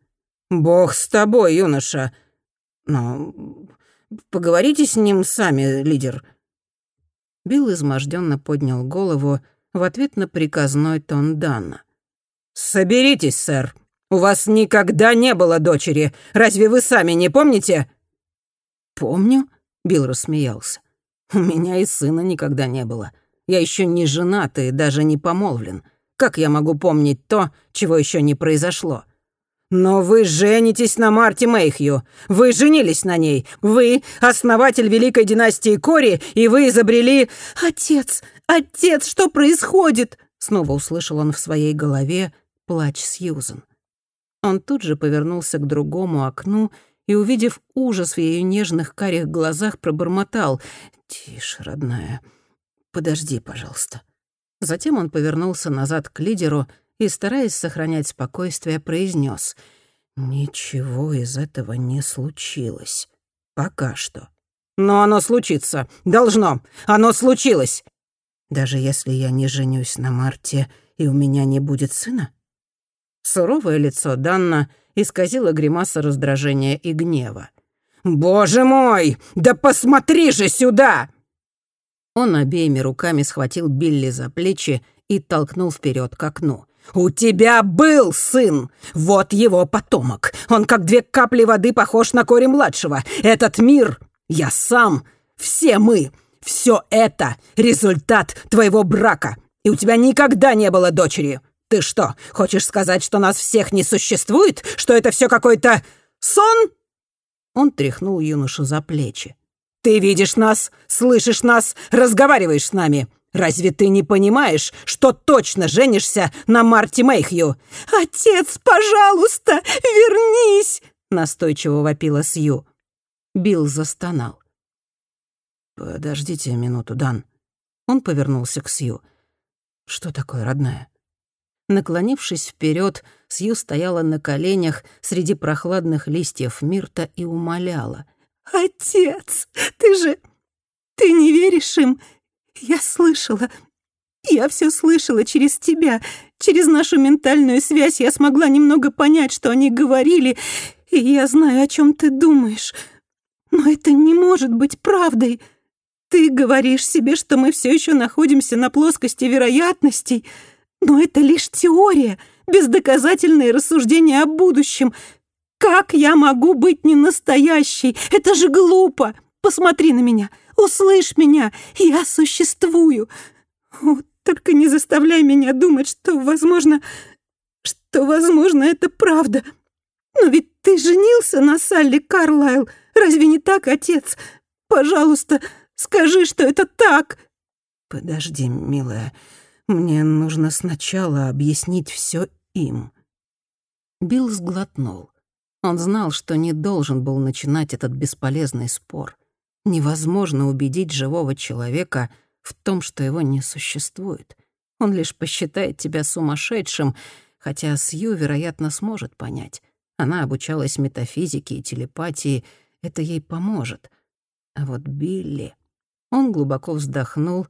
«Бог с тобой, юноша!» «Но поговорите с ним сами, лидер». Билл изможденно поднял голову в ответ на приказной тон Дана. «Соберитесь, сэр. У вас никогда не было дочери. Разве вы сами не помните?» «Помню», — Билл рассмеялся. «У меня и сына никогда не было. Я еще не женат и даже не помолвлен. Как я могу помнить то, чего еще не произошло?» «Но вы женитесь на Марте Мэйхью. Вы женились на ней. Вы — основатель великой династии Кори, и вы изобрели...» «Отец! Отец, что происходит?» Снова услышал он в своей голове плач Сьюзен. Он тут же повернулся к другому окну и, увидев ужас в ее нежных карих глазах, пробормотал. «Тише, родная. Подожди, пожалуйста». Затем он повернулся назад к лидеру и, стараясь сохранять спокойствие, произнес: «Ничего из этого не случилось. Пока что». «Но оно случится. Должно. Оно случилось». «Даже если я не женюсь на Марте, и у меня не будет сына?» Суровое лицо Данна исказило гримаса раздражения и гнева. «Боже мой! Да посмотри же сюда!» Он обеими руками схватил Билли за плечи и толкнул вперед к окну. «У тебя был сын! Вот его потомок! Он как две капли воды похож на Кори-младшего! Этот мир! Я сам! Все мы! Все это — результат твоего брака! И у тебя никогда не было дочери! Ты что, хочешь сказать, что нас всех не существует? Что это все какой-то сон?» Он тряхнул юношу за плечи. «Ты видишь нас, слышишь нас, разговариваешь с нами. Разве ты не понимаешь, что точно женишься на Марти Мэйхью?» «Отец, пожалуйста, вернись!» — настойчиво вопила Сью. Билл застонал. «Подождите минуту, Дан». Он повернулся к Сью. «Что такое, родная?» Наклонившись вперед, Сью стояла на коленях среди прохладных листьев мирта и умоляла. «Отец, ты же... Ты не веришь им? Я слышала... Я все слышала через тебя. Через нашу ментальную связь я смогла немного понять, что они говорили, и я знаю, о чем ты думаешь. Но это не может быть правдой. Ты говоришь себе, что мы все еще находимся на плоскости вероятностей, но это лишь теория, бездоказательные рассуждения о будущем, как я могу быть не настоящей? Это же глупо! Посмотри на меня, услышь меня, я существую. Вот только не заставляй меня думать, что, возможно, что, возможно, это правда. Но ведь ты женился на Салли Карлайл. Разве не так, отец? Пожалуйста, скажи, что это так. Подожди, милая, мне нужно сначала объяснить все им. Билл сглотнул. Он знал, что не должен был начинать этот бесполезный спор. Невозможно убедить живого человека в том, что его не существует. Он лишь посчитает тебя сумасшедшим, хотя Сью, вероятно, сможет понять. Она обучалась метафизике и телепатии, это ей поможет. А вот Билли... Он глубоко вздохнул,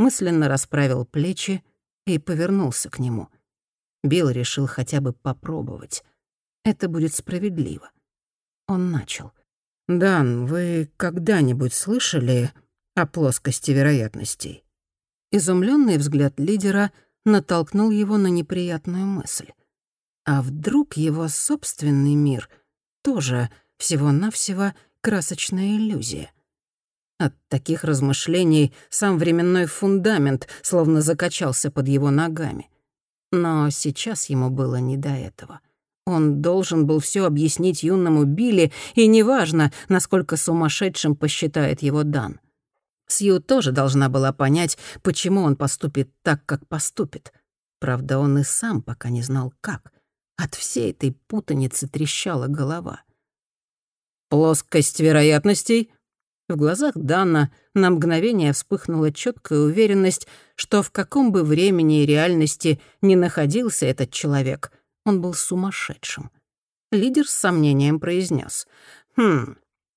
мысленно расправил плечи и повернулся к нему. Билл решил хотя бы попробовать. Это будет справедливо. Он начал. «Дан, вы когда-нибудь слышали о плоскости вероятностей?» Изумленный взгляд лидера натолкнул его на неприятную мысль. А вдруг его собственный мир тоже всего-навсего красочная иллюзия? От таких размышлений сам временной фундамент словно закачался под его ногами. Но сейчас ему было не до этого — он должен был все объяснить юному Билли, и неважно, насколько сумасшедшим посчитает его Дан. Сью тоже должна была понять, почему он поступит так, как поступит. Правда, он и сам пока не знал, как. От всей этой путаницы трещала голова. «Плоскость вероятностей?» В глазах Дана на мгновение вспыхнула четкая уверенность, что в каком бы времени и реальности не находился этот человек — он был сумасшедшим. Лидер с сомнением произнес: «Хм,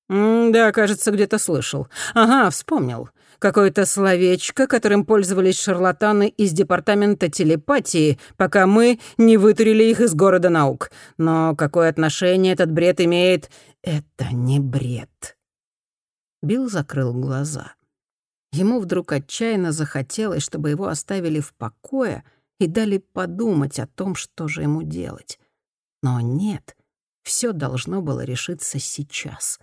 да, кажется, где-то слышал. Ага, вспомнил. Какое-то словечко, которым пользовались шарлатаны из департамента телепатии, пока мы не вытурили их из города наук. Но какое отношение этот бред имеет? Это не бред». Билл закрыл глаза. Ему вдруг отчаянно захотелось, чтобы его оставили в покое и дали подумать о том, что же ему делать. Но нет, все должно было решиться сейчас.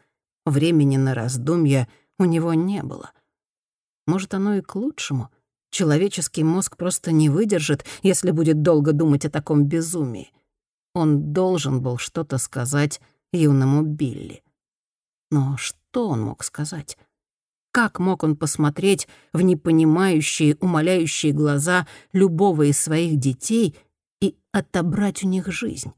Времени на раздумья у него не было. Может, оно и к лучшему. Человеческий мозг просто не выдержит, если будет долго думать о таком безумии. Он должен был что-то сказать юному Билли. Но что он мог сказать? Как мог он посмотреть в непонимающие, умоляющие глаза любого из своих детей и отобрать у них жизнь?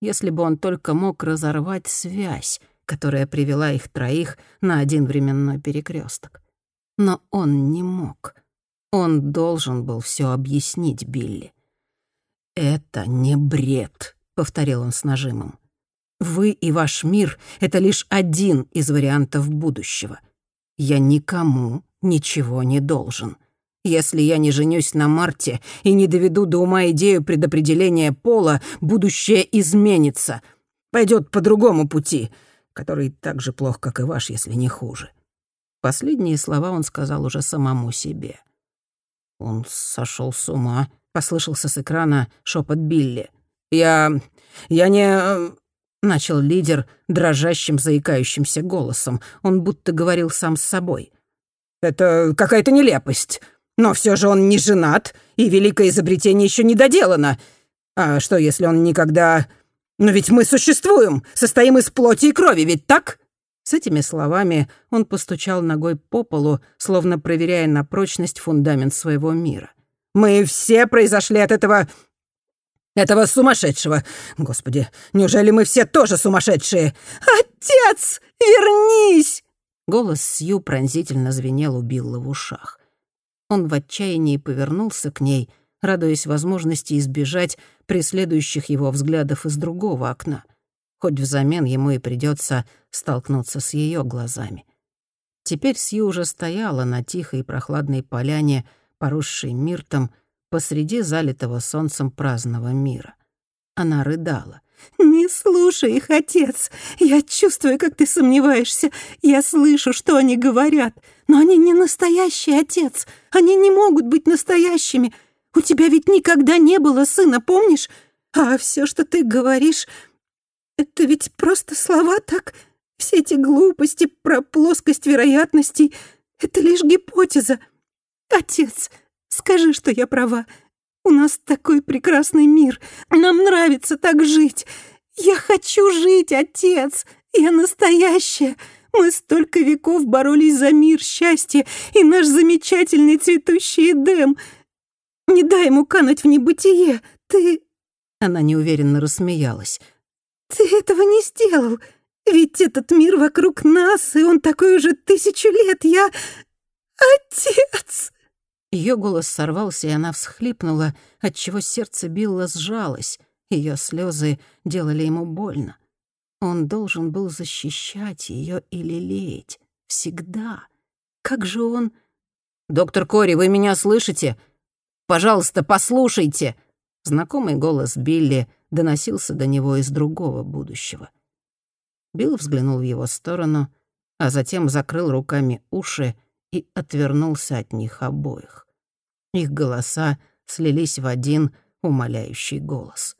Если бы он только мог разорвать связь, которая привела их троих на один временной перекресток. Но он не мог. Он должен был все объяснить Билли. «Это не бред», — повторил он с нажимом. «Вы и ваш мир — это лишь один из вариантов будущего. Я никому ничего не должен. Если я не женюсь на Марте и не доведу до ума идею предопределения пола, будущее изменится, пойдет по другому пути, который так же плох, как и ваш, если не хуже». Последние слова он сказал уже самому себе. Он сошел с ума, послышался с экрана шепот Билли. «Я... я не...» — начал лидер дрожащим, заикающимся голосом. Он будто говорил сам с собой. «Это какая-то нелепость. Но все же он не женат, и великое изобретение еще не доделано. А что, если он никогда... Но ведь мы существуем, состоим из плоти и крови, ведь так?» С этими словами он постучал ногой по полу, словно проверяя на прочность фундамент своего мира. «Мы все произошли от этого... этого сумасшедшего. Господи, неужели мы все тоже сумасшедшие? Отец, вернись!» Голос Сью пронзительно звенел у Билла в ушах. Он в отчаянии повернулся к ней, радуясь возможности избежать преследующих его взглядов из другого окна — хоть взамен ему и придется столкнуться с ее глазами. Теперь Сью уже стояла на тихой и прохладной поляне, поросшей миртом, посреди залитого солнцем праздного мира. Она рыдала. «Не слушай их, отец. Я чувствую, как ты сомневаешься. Я слышу, что они говорят. Но они не настоящий отец. Они не могут быть настоящими. У тебя ведь никогда не было сына, помнишь? А все, что ты говоришь, это ведь просто слова так... Все эти глупости про плоскость вероятностей — это лишь гипотеза. Отец, скажи, что я права. У нас такой прекрасный мир. Нам нравится так жить. Я хочу жить, отец. Я настоящая. Мы столько веков боролись за мир, счастье и наш замечательный цветущий Эдем. Не дай ему кануть в небытие. Ты...» Она неуверенно рассмеялась. «Ты этого не сделал! Ведь этот мир вокруг нас, и он такой уже тысячу лет! Я... Отец!» Ее голос сорвался, и она всхлипнула, отчего сердце Билла сжалось. Ее слезы делали ему больно. Он должен был защищать ее и лелеять. Всегда. Как же он... «Доктор Кори, вы меня слышите? Пожалуйста, послушайте!» Знакомый голос Билли доносился до него из другого будущего. Билл взглянул в его сторону, а затем закрыл руками уши и отвернулся от них обоих. Их голоса слились в один умоляющий голос.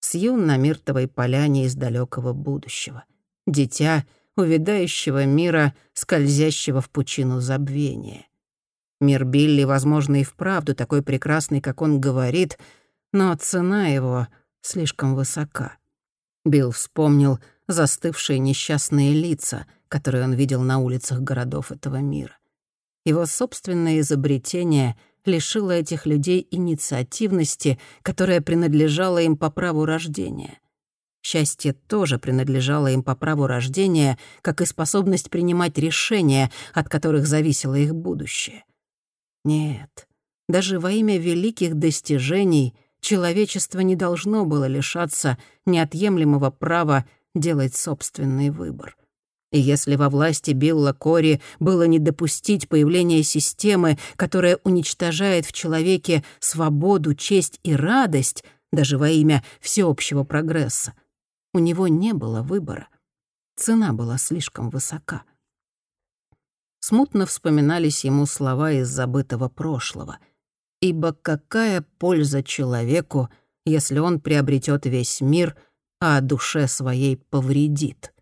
Сьюн на миртовой поляне из далекого будущего. Дитя увядающего мира, скользящего в пучину забвения. Мир Билли, возможно, и вправду такой прекрасный, как он говорит, но цена его слишком высока. Билл вспомнил застывшие несчастные лица, которые он видел на улицах городов этого мира. Его собственное изобретение лишило этих людей инициативности, которая принадлежала им по праву рождения. Счастье тоже принадлежало им по праву рождения, как и способность принимать решения, от которых зависело их будущее. Нет, даже во имя великих достижений человечество не должно было лишаться неотъемлемого права делать собственный выбор. И если во власти Билла Кори было не допустить появления системы, которая уничтожает в человеке свободу, честь и радость, даже во имя всеобщего прогресса, у него не было выбора. Цена была слишком высока. Смутно вспоминались ему слова из забытого прошлого. «Ибо какая польза человеку, если он приобретет весь мир, а душе своей повредит?»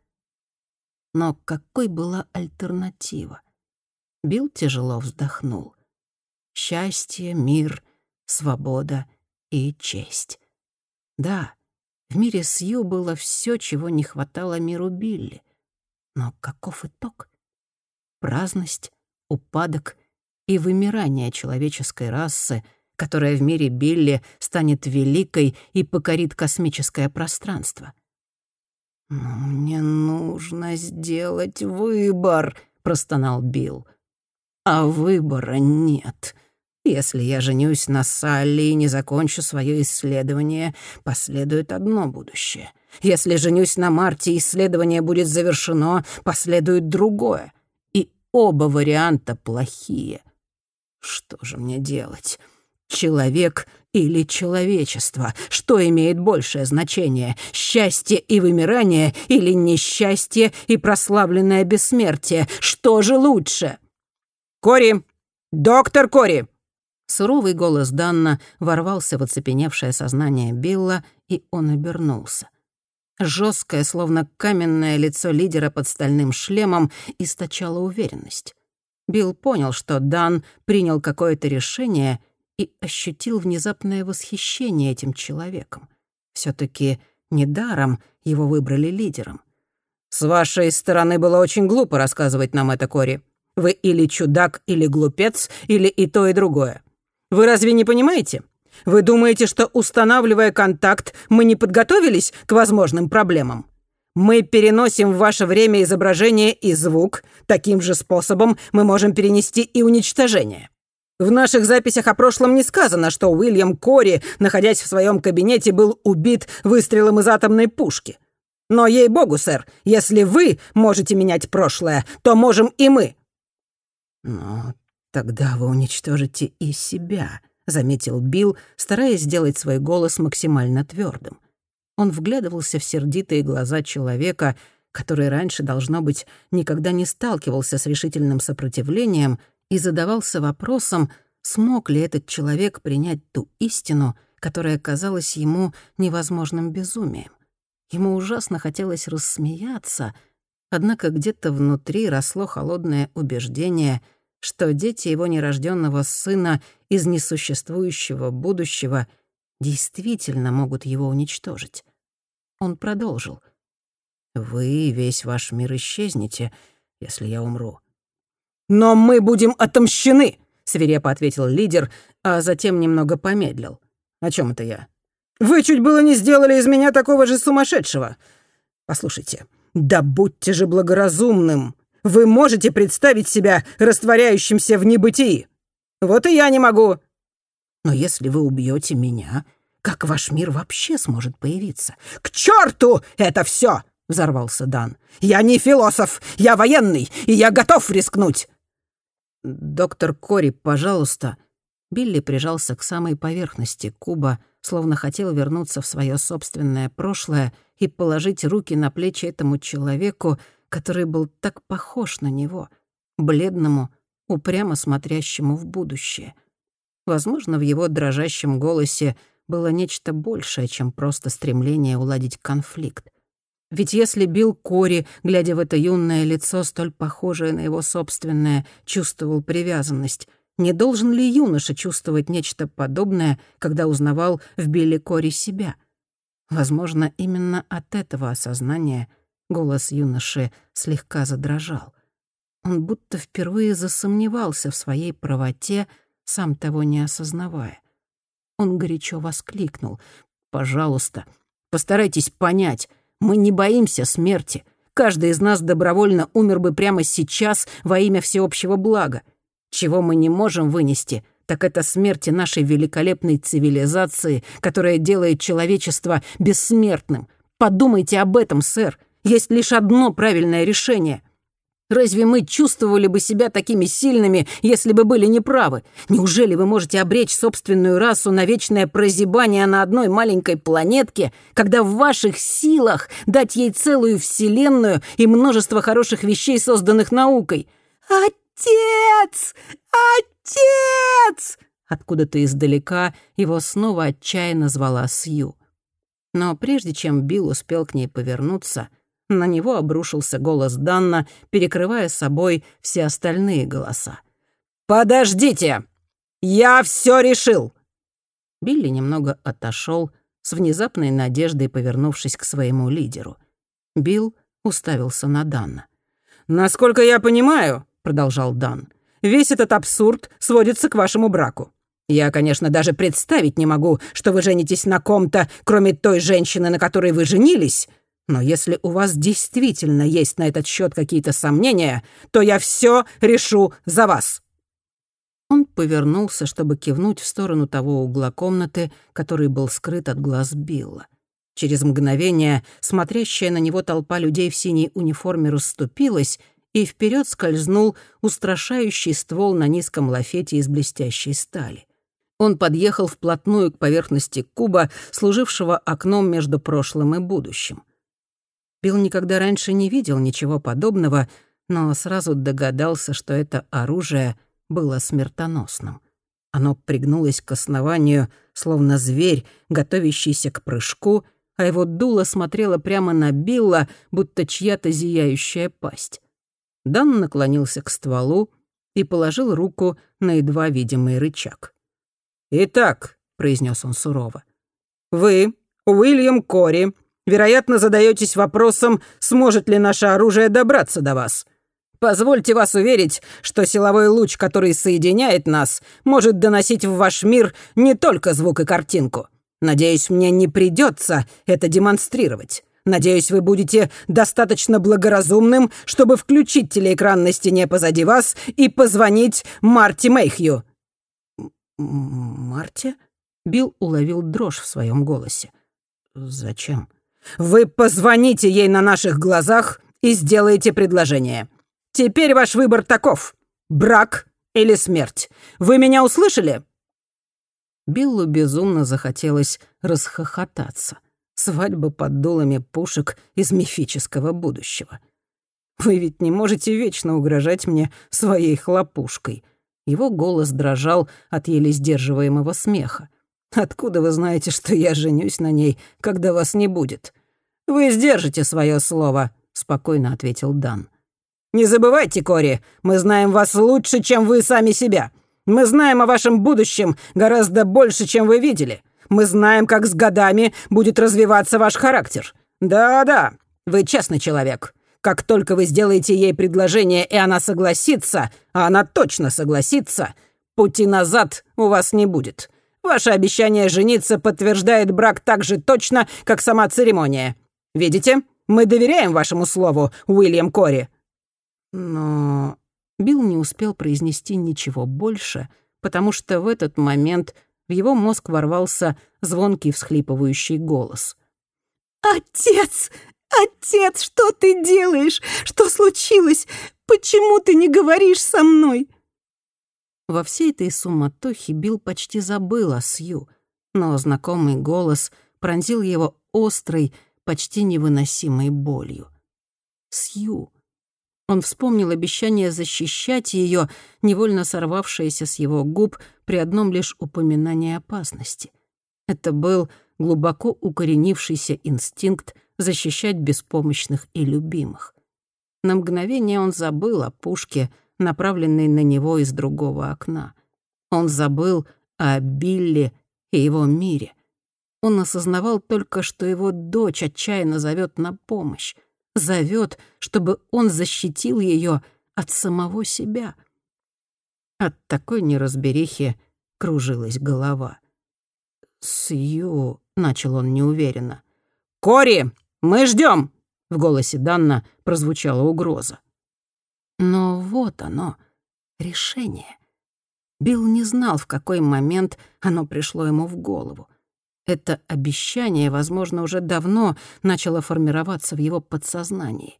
Но какой была альтернатива? Билл тяжело вздохнул. Счастье, мир, свобода и честь. Да, в мире Сью было все, чего не хватало миру Билли. Но каков итог? Праздность, упадок и вымирание человеческой расы, которая в мире Билли станет великой и покорит космическое пространство. «Но мне нужно сделать выбор», — простонал Билл. «А выбора нет. Если я женюсь на Салли и не закончу свое исследование, последует одно будущее. Если женюсь на Марте, исследование будет завершено, последует другое. И оба варианта плохие. Что же мне делать? Человек или человечество? Что имеет большее значение? Счастье и вымирание или несчастье и прославленное бессмертие? Что же лучше? «Кори! Доктор Кори!» Суровый голос Данна ворвался в оцепеневшее сознание Билла, и он обернулся. Жесткое, словно каменное лицо лидера под стальным шлемом источало уверенность. Билл понял, что Дан принял какое-то решение и ощутил внезапное восхищение этим человеком. все таки недаром его выбрали лидером. «С вашей стороны было очень глупо рассказывать нам это, Кори. Вы или чудак, или глупец, или и то, и другое. Вы разве не понимаете? Вы думаете, что, устанавливая контакт, мы не подготовились к возможным проблемам? Мы переносим в ваше время изображение и звук. Таким же способом мы можем перенести и уничтожение. В наших записях о прошлом не сказано, что Уильям Кори, находясь в своем кабинете, был убит выстрелом из атомной пушки. Но, ей-богу, сэр, если вы можете менять прошлое, то можем и мы. Но тогда вы уничтожите и себя, — заметил Билл, стараясь сделать свой голос максимально твердым. Он вглядывался в сердитые глаза человека, который раньше, должно быть, никогда не сталкивался с решительным сопротивлением и задавался вопросом, смог ли этот человек принять ту истину, которая казалась ему невозможным безумием. Ему ужасно хотелось рассмеяться, однако где-то внутри росло холодное убеждение — что дети его нерожденного сына из несуществующего будущего действительно могут его уничтожить. Он продолжил. «Вы весь ваш мир исчезнете, если я умру». «Но мы будем отомщены!» — свирепо ответил лидер, а затем немного помедлил. «О чем это я?» «Вы чуть было не сделали из меня такого же сумасшедшего. Послушайте, да будьте же благоразумным. Вы можете представить себя растворяющимся в небытии? Вот и я не могу. Но если вы убьете меня, как ваш мир вообще сможет появиться? К черту это все! взорвался Дан. Я не философ, я военный, и я готов рискнуть. Доктор Кори, пожалуйста. Билли прижался к самой поверхности куба, словно хотел вернуться в свое собственное прошлое и положить руки на плечи этому человеку, который был так похож на него, бледному, упрямо смотрящему в будущее. Возможно, в его дрожащем голосе было нечто большее, чем просто стремление уладить конфликт. Ведь если Билл Кори, глядя в это юное лицо, столь похожее на его собственное, чувствовал привязанность, не должен ли юноша чувствовать нечто подобное, когда узнавал в Билли Кори себя? Возможно, именно от этого осознания Голос юноши слегка задрожал. Он будто впервые засомневался в своей правоте, сам того не осознавая. Он горячо воскликнул. «Пожалуйста, постарайтесь понять, мы не боимся смерти. Каждый из нас добровольно умер бы прямо сейчас во имя всеобщего блага. Чего мы не можем вынести, так это смерти нашей великолепной цивилизации, которая делает человечество бессмертным. Подумайте об этом, сэр. Есть лишь одно правильное решение. Разве мы чувствовали бы себя такими сильными, если бы были неправы? Неужели вы можете обречь собственную расу на вечное прозябание на одной маленькой планетке, когда в ваших силах дать ей целую вселенную и множество хороших вещей, созданных наукой? «А Отец! Отец!» Откуда-то издалека его снова отчаянно звала Сью. Но прежде чем Билл успел к ней повернуться, на него обрушился голос Данна, перекрывая собой все остальные голоса. «Подождите! Я все решил!» Билли немного отошел, с внезапной надеждой повернувшись к своему лидеру. Билл уставился на Данна. «Насколько я понимаю», — продолжал Дан, «весь этот абсурд сводится к вашему браку. Я, конечно, даже представить не могу, что вы женитесь на ком-то, кроме той женщины, на которой вы женились, но если у вас действительно есть на этот счет какие-то сомнения, то я все решу за вас». Он повернулся, чтобы кивнуть в сторону того угла комнаты, который был скрыт от глаз Билла. Через мгновение смотрящая на него толпа людей в синей униформе расступилась, и вперед скользнул устрашающий ствол на низком лафете из блестящей стали. Он подъехал вплотную к поверхности куба, служившего окном между прошлым и будущим. Билл никогда раньше не видел ничего подобного, но сразу догадался, что это оружие было смертоносным. Оно пригнулось к основанию, словно зверь, готовящийся к прыжку, а его дуло смотрело прямо на Билла, будто чья-то зияющая пасть. Дан наклонился к стволу и положил руку на едва видимый рычаг. «Итак», — произнес он сурово, — «вы, Уильям Кори, вероятно, задаетесь вопросом, сможет ли наше оружие добраться до вас. Позвольте вас уверить, что силовой луч, который соединяет нас, может доносить в ваш мир не только звук и картинку. Надеюсь, мне не придется это демонстрировать. Надеюсь, вы будете достаточно благоразумным, чтобы включить телеэкран на стене позади вас и позвонить Марти Мэйхью». «Марти?» Билл уловил дрожь в своем голосе. «Зачем?» Вы позвоните ей на наших глазах и сделаете предложение. Теперь ваш выбор таков. Брак или смерть. Вы меня услышали?» Биллу безумно захотелось расхохотаться. Свадьба под дулами пушек из мифического будущего. «Вы ведь не можете вечно угрожать мне своей хлопушкой». Его голос дрожал от еле сдерживаемого смеха. «Откуда вы знаете, что я женюсь на ней, когда вас не будет?» «Вы сдержите свое слово», — спокойно ответил Дан. «Не забывайте, Кори, мы знаем вас лучше, чем вы сами себя. Мы знаем о вашем будущем гораздо больше, чем вы видели. Мы знаем, как с годами будет развиваться ваш характер. Да-да, вы честный человек. Как только вы сделаете ей предложение, и она согласится, а она точно согласится, пути назад у вас не будет. Ваше обещание жениться подтверждает брак так же точно, как сама церемония. Видите, мы доверяем вашему слову, Уильям Кори». Но Билл не успел произнести ничего больше, потому что в этот момент в его мозг ворвался звонкий всхлипывающий голос. «Отец! Отец, что ты делаешь? Что случилось? Почему ты не говоришь со мной?» Во всей этой суматохе Билл почти забыл о Сью, но знакомый голос пронзил его острой, почти невыносимой болью. Сью. Он вспомнил обещание защищать ее, невольно сорвавшееся с его губ при одном лишь упоминании опасности. Это был глубоко укоренившийся инстинкт защищать беспомощных и любимых. На мгновение он забыл о пушке, направленной на него из другого окна. Он забыл о Билли и его мире. Он осознавал только, что его дочь отчаянно зовет на помощь, зовет, чтобы он защитил ее от самого себя. От такой неразберихи кружилась голова. «Сью», — начал он неуверенно. «Кори, мы ждем!» — в голосе Данна прозвучала угроза. Но вот оно, решение. Билл не знал, в какой момент оно пришло ему в голову. Это обещание, возможно, уже давно начало формироваться в его подсознании.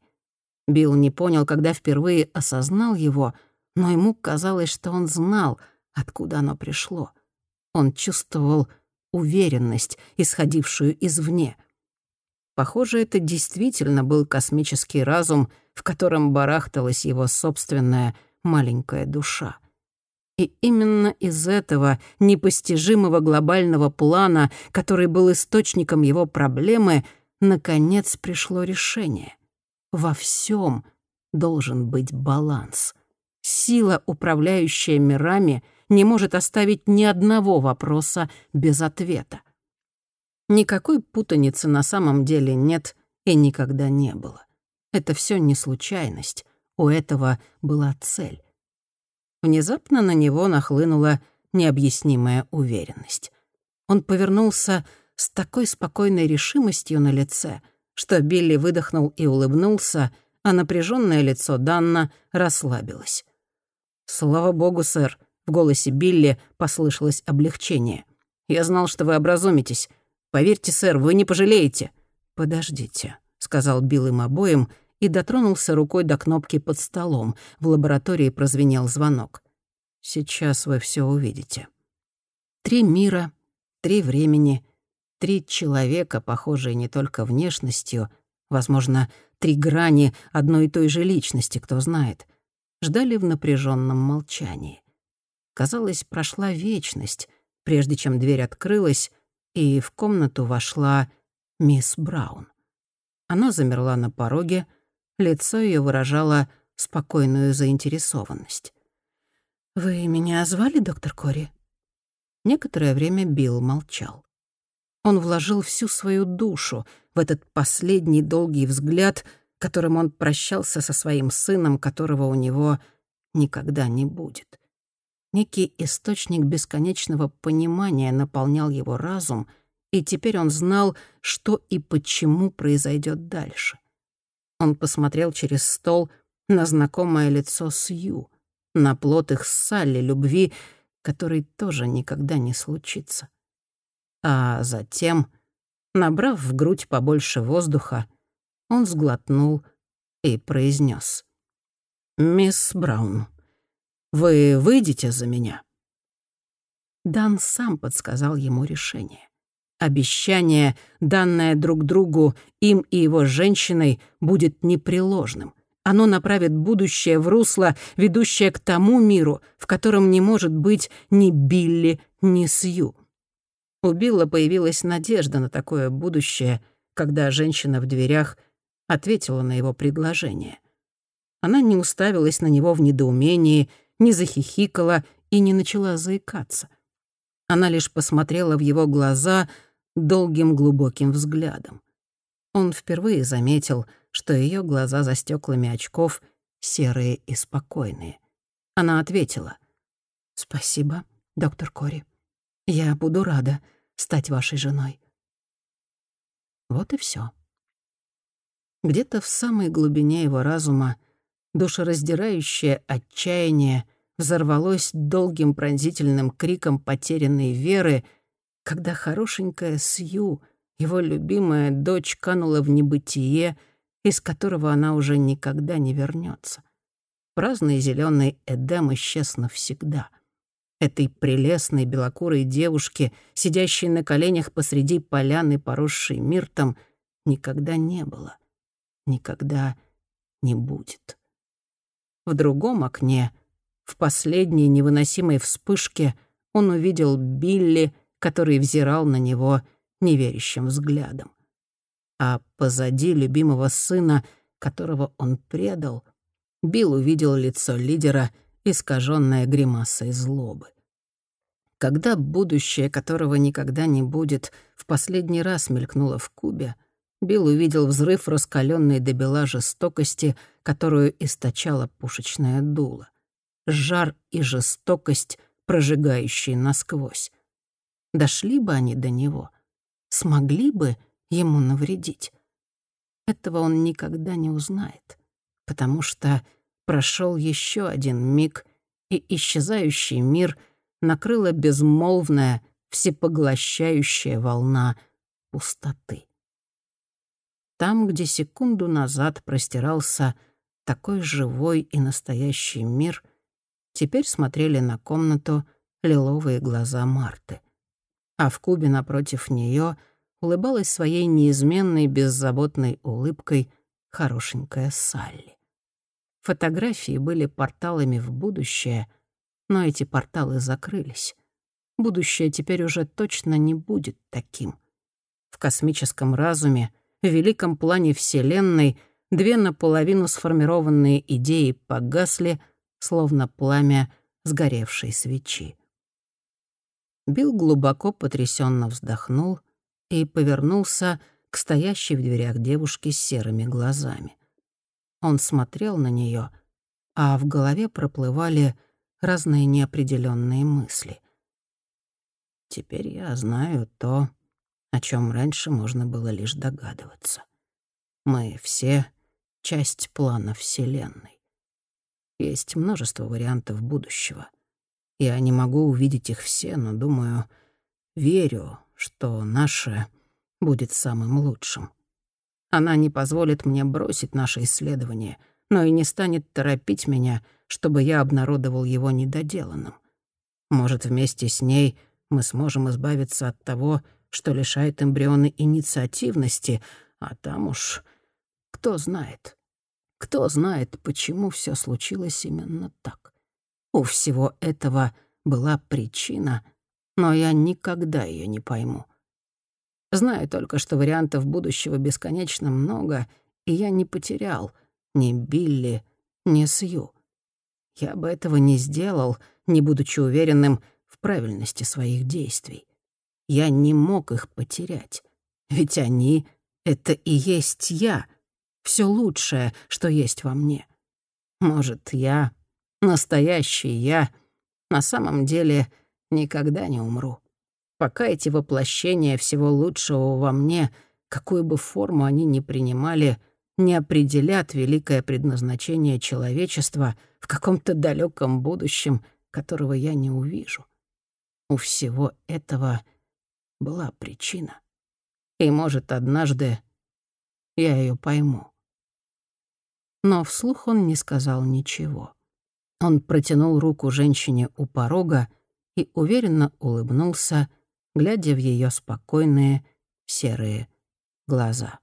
Билл не понял, когда впервые осознал его, но ему казалось, что он знал, откуда оно пришло. Он чувствовал уверенность, исходившую извне. Похоже, это действительно был космический разум, в котором барахталась его собственная маленькая душа. И именно из этого непостижимого глобального плана, который был источником его проблемы, наконец пришло решение. Во всем должен быть баланс. Сила, управляющая мирами, не может оставить ни одного вопроса без ответа. Никакой путаницы на самом деле нет и никогда не было. Это все не случайность. У этого была цель. Внезапно на него нахлынула необъяснимая уверенность. Он повернулся с такой спокойной решимостью на лице, что Билли выдохнул и улыбнулся, а напряженное лицо Данна расслабилось. «Слава богу, сэр», — в голосе Билли послышалось облегчение. «Я знал, что вы образумитесь. Поверьте, сэр, вы не пожалеете». «Подождите», — сказал Билл им обоим и дотронулся рукой до кнопки под столом. В лаборатории прозвенел звонок. «Сейчас вы все увидите». Три мира, три времени, три человека, похожие не только внешностью, возможно, три грани одной и той же личности, кто знает, ждали в напряженном молчании. Казалось, прошла вечность, прежде чем дверь открылась, и в комнату вошла мисс Браун. Она замерла на пороге, Лицо ее выражало спокойную заинтересованность. «Вы меня звали, доктор Кори?» Некоторое время Билл молчал. Он вложил всю свою душу в этот последний долгий взгляд, которым он прощался со своим сыном, которого у него никогда не будет. Некий источник бесконечного понимания наполнял его разум, и теперь он знал, что и почему произойдет дальше. Он посмотрел через стол на знакомое лицо Сью, на плод их Салли любви, который тоже никогда не случится. А затем, набрав в грудь побольше воздуха, он сглотнул и произнес: «Мисс Браун, вы выйдете за меня?» Дан сам подсказал ему решение. Обещание, данное друг другу им и его женщиной, будет непреложным. Оно направит будущее в русло, ведущее к тому миру, в котором не может быть ни Билли, ни Сью. У Билла появилась надежда на такое будущее, когда женщина в дверях ответила на его предложение. Она не уставилась на него в недоумении, не захихикала и не начала заикаться. Она лишь посмотрела в его глаза — долгим глубоким взглядом. Он впервые заметил, что ее глаза за стеклами очков серые и спокойные. Она ответила. «Спасибо, доктор Кори. Я буду рада стать вашей женой». Вот и все. Где-то в самой глубине его разума душераздирающее отчаяние взорвалось долгим пронзительным криком потерянной веры — когда хорошенькая Сью, его любимая дочь, канула в небытие, из которого она уже никогда не вернется. Праздный зеленый Эдем исчез навсегда. Этой прелестной белокурой девушке, сидящей на коленях посреди поляны, поросшей миртом, никогда не было. Никогда не будет. В другом окне, в последней невыносимой вспышке, он увидел Билли — который взирал на него неверящим взглядом. А позади любимого сына, которого он предал, Билл увидел лицо лидера, искаженное гримасой злобы. Когда будущее, которого никогда не будет, в последний раз мелькнуло в Кубе, Билл увидел взрыв раскаленной до бела жестокости, которую источала пушечное дуло. Жар и жестокость, прожигающие насквозь. Дошли бы они до него, смогли бы ему навредить. Этого он никогда не узнает, потому что прошел еще один миг, и исчезающий мир накрыла безмолвная, всепоглощающая волна пустоты. Там, где секунду назад простирался такой живой и настоящий мир, теперь смотрели на комнату лиловые глаза Марты а в кубе напротив нее улыбалась своей неизменной беззаботной улыбкой хорошенькая Салли. Фотографии были порталами в будущее, но эти порталы закрылись. Будущее теперь уже точно не будет таким. В космическом разуме, в великом плане Вселенной две наполовину сформированные идеи погасли, словно пламя сгоревшей свечи. Билл глубоко потрясенно вздохнул и повернулся к стоящей в дверях девушке с серыми глазами. Он смотрел на нее, а в голове проплывали разные неопределенные мысли. Теперь я знаю то, о чем раньше можно было лишь догадываться. Мы все — часть плана Вселенной. Есть множество вариантов будущего. Я не могу увидеть их все, но думаю, верю, что наше будет самым лучшим. Она не позволит мне бросить наше исследование, но и не станет торопить меня, чтобы я обнародовал его недоделанным. Может, вместе с ней мы сможем избавиться от того, что лишает эмбрионы инициативности, а там уж кто знает. Кто знает, почему все случилось именно так. У всего этого была причина, но я никогда ее не пойму. Знаю только, что вариантов будущего бесконечно много, и я не потерял ни Билли, ни Сью. Я бы этого не сделал, не будучи уверенным в правильности своих действий. Я не мог их потерять, ведь они — это и есть я, все лучшее, что есть во мне. Может, я, настоящий я, на самом деле никогда не умру пока эти воплощения всего лучшего во мне, какую бы форму они ни принимали, не определят великое предназначение человечества в каком-то далеком будущем, которого я не увижу. У всего этого была причина. И, может, однажды я ее пойму. Но вслух он не сказал ничего. Он протянул руку женщине у порога и уверенно улыбнулся, глядя в ее спокойные серые глаза.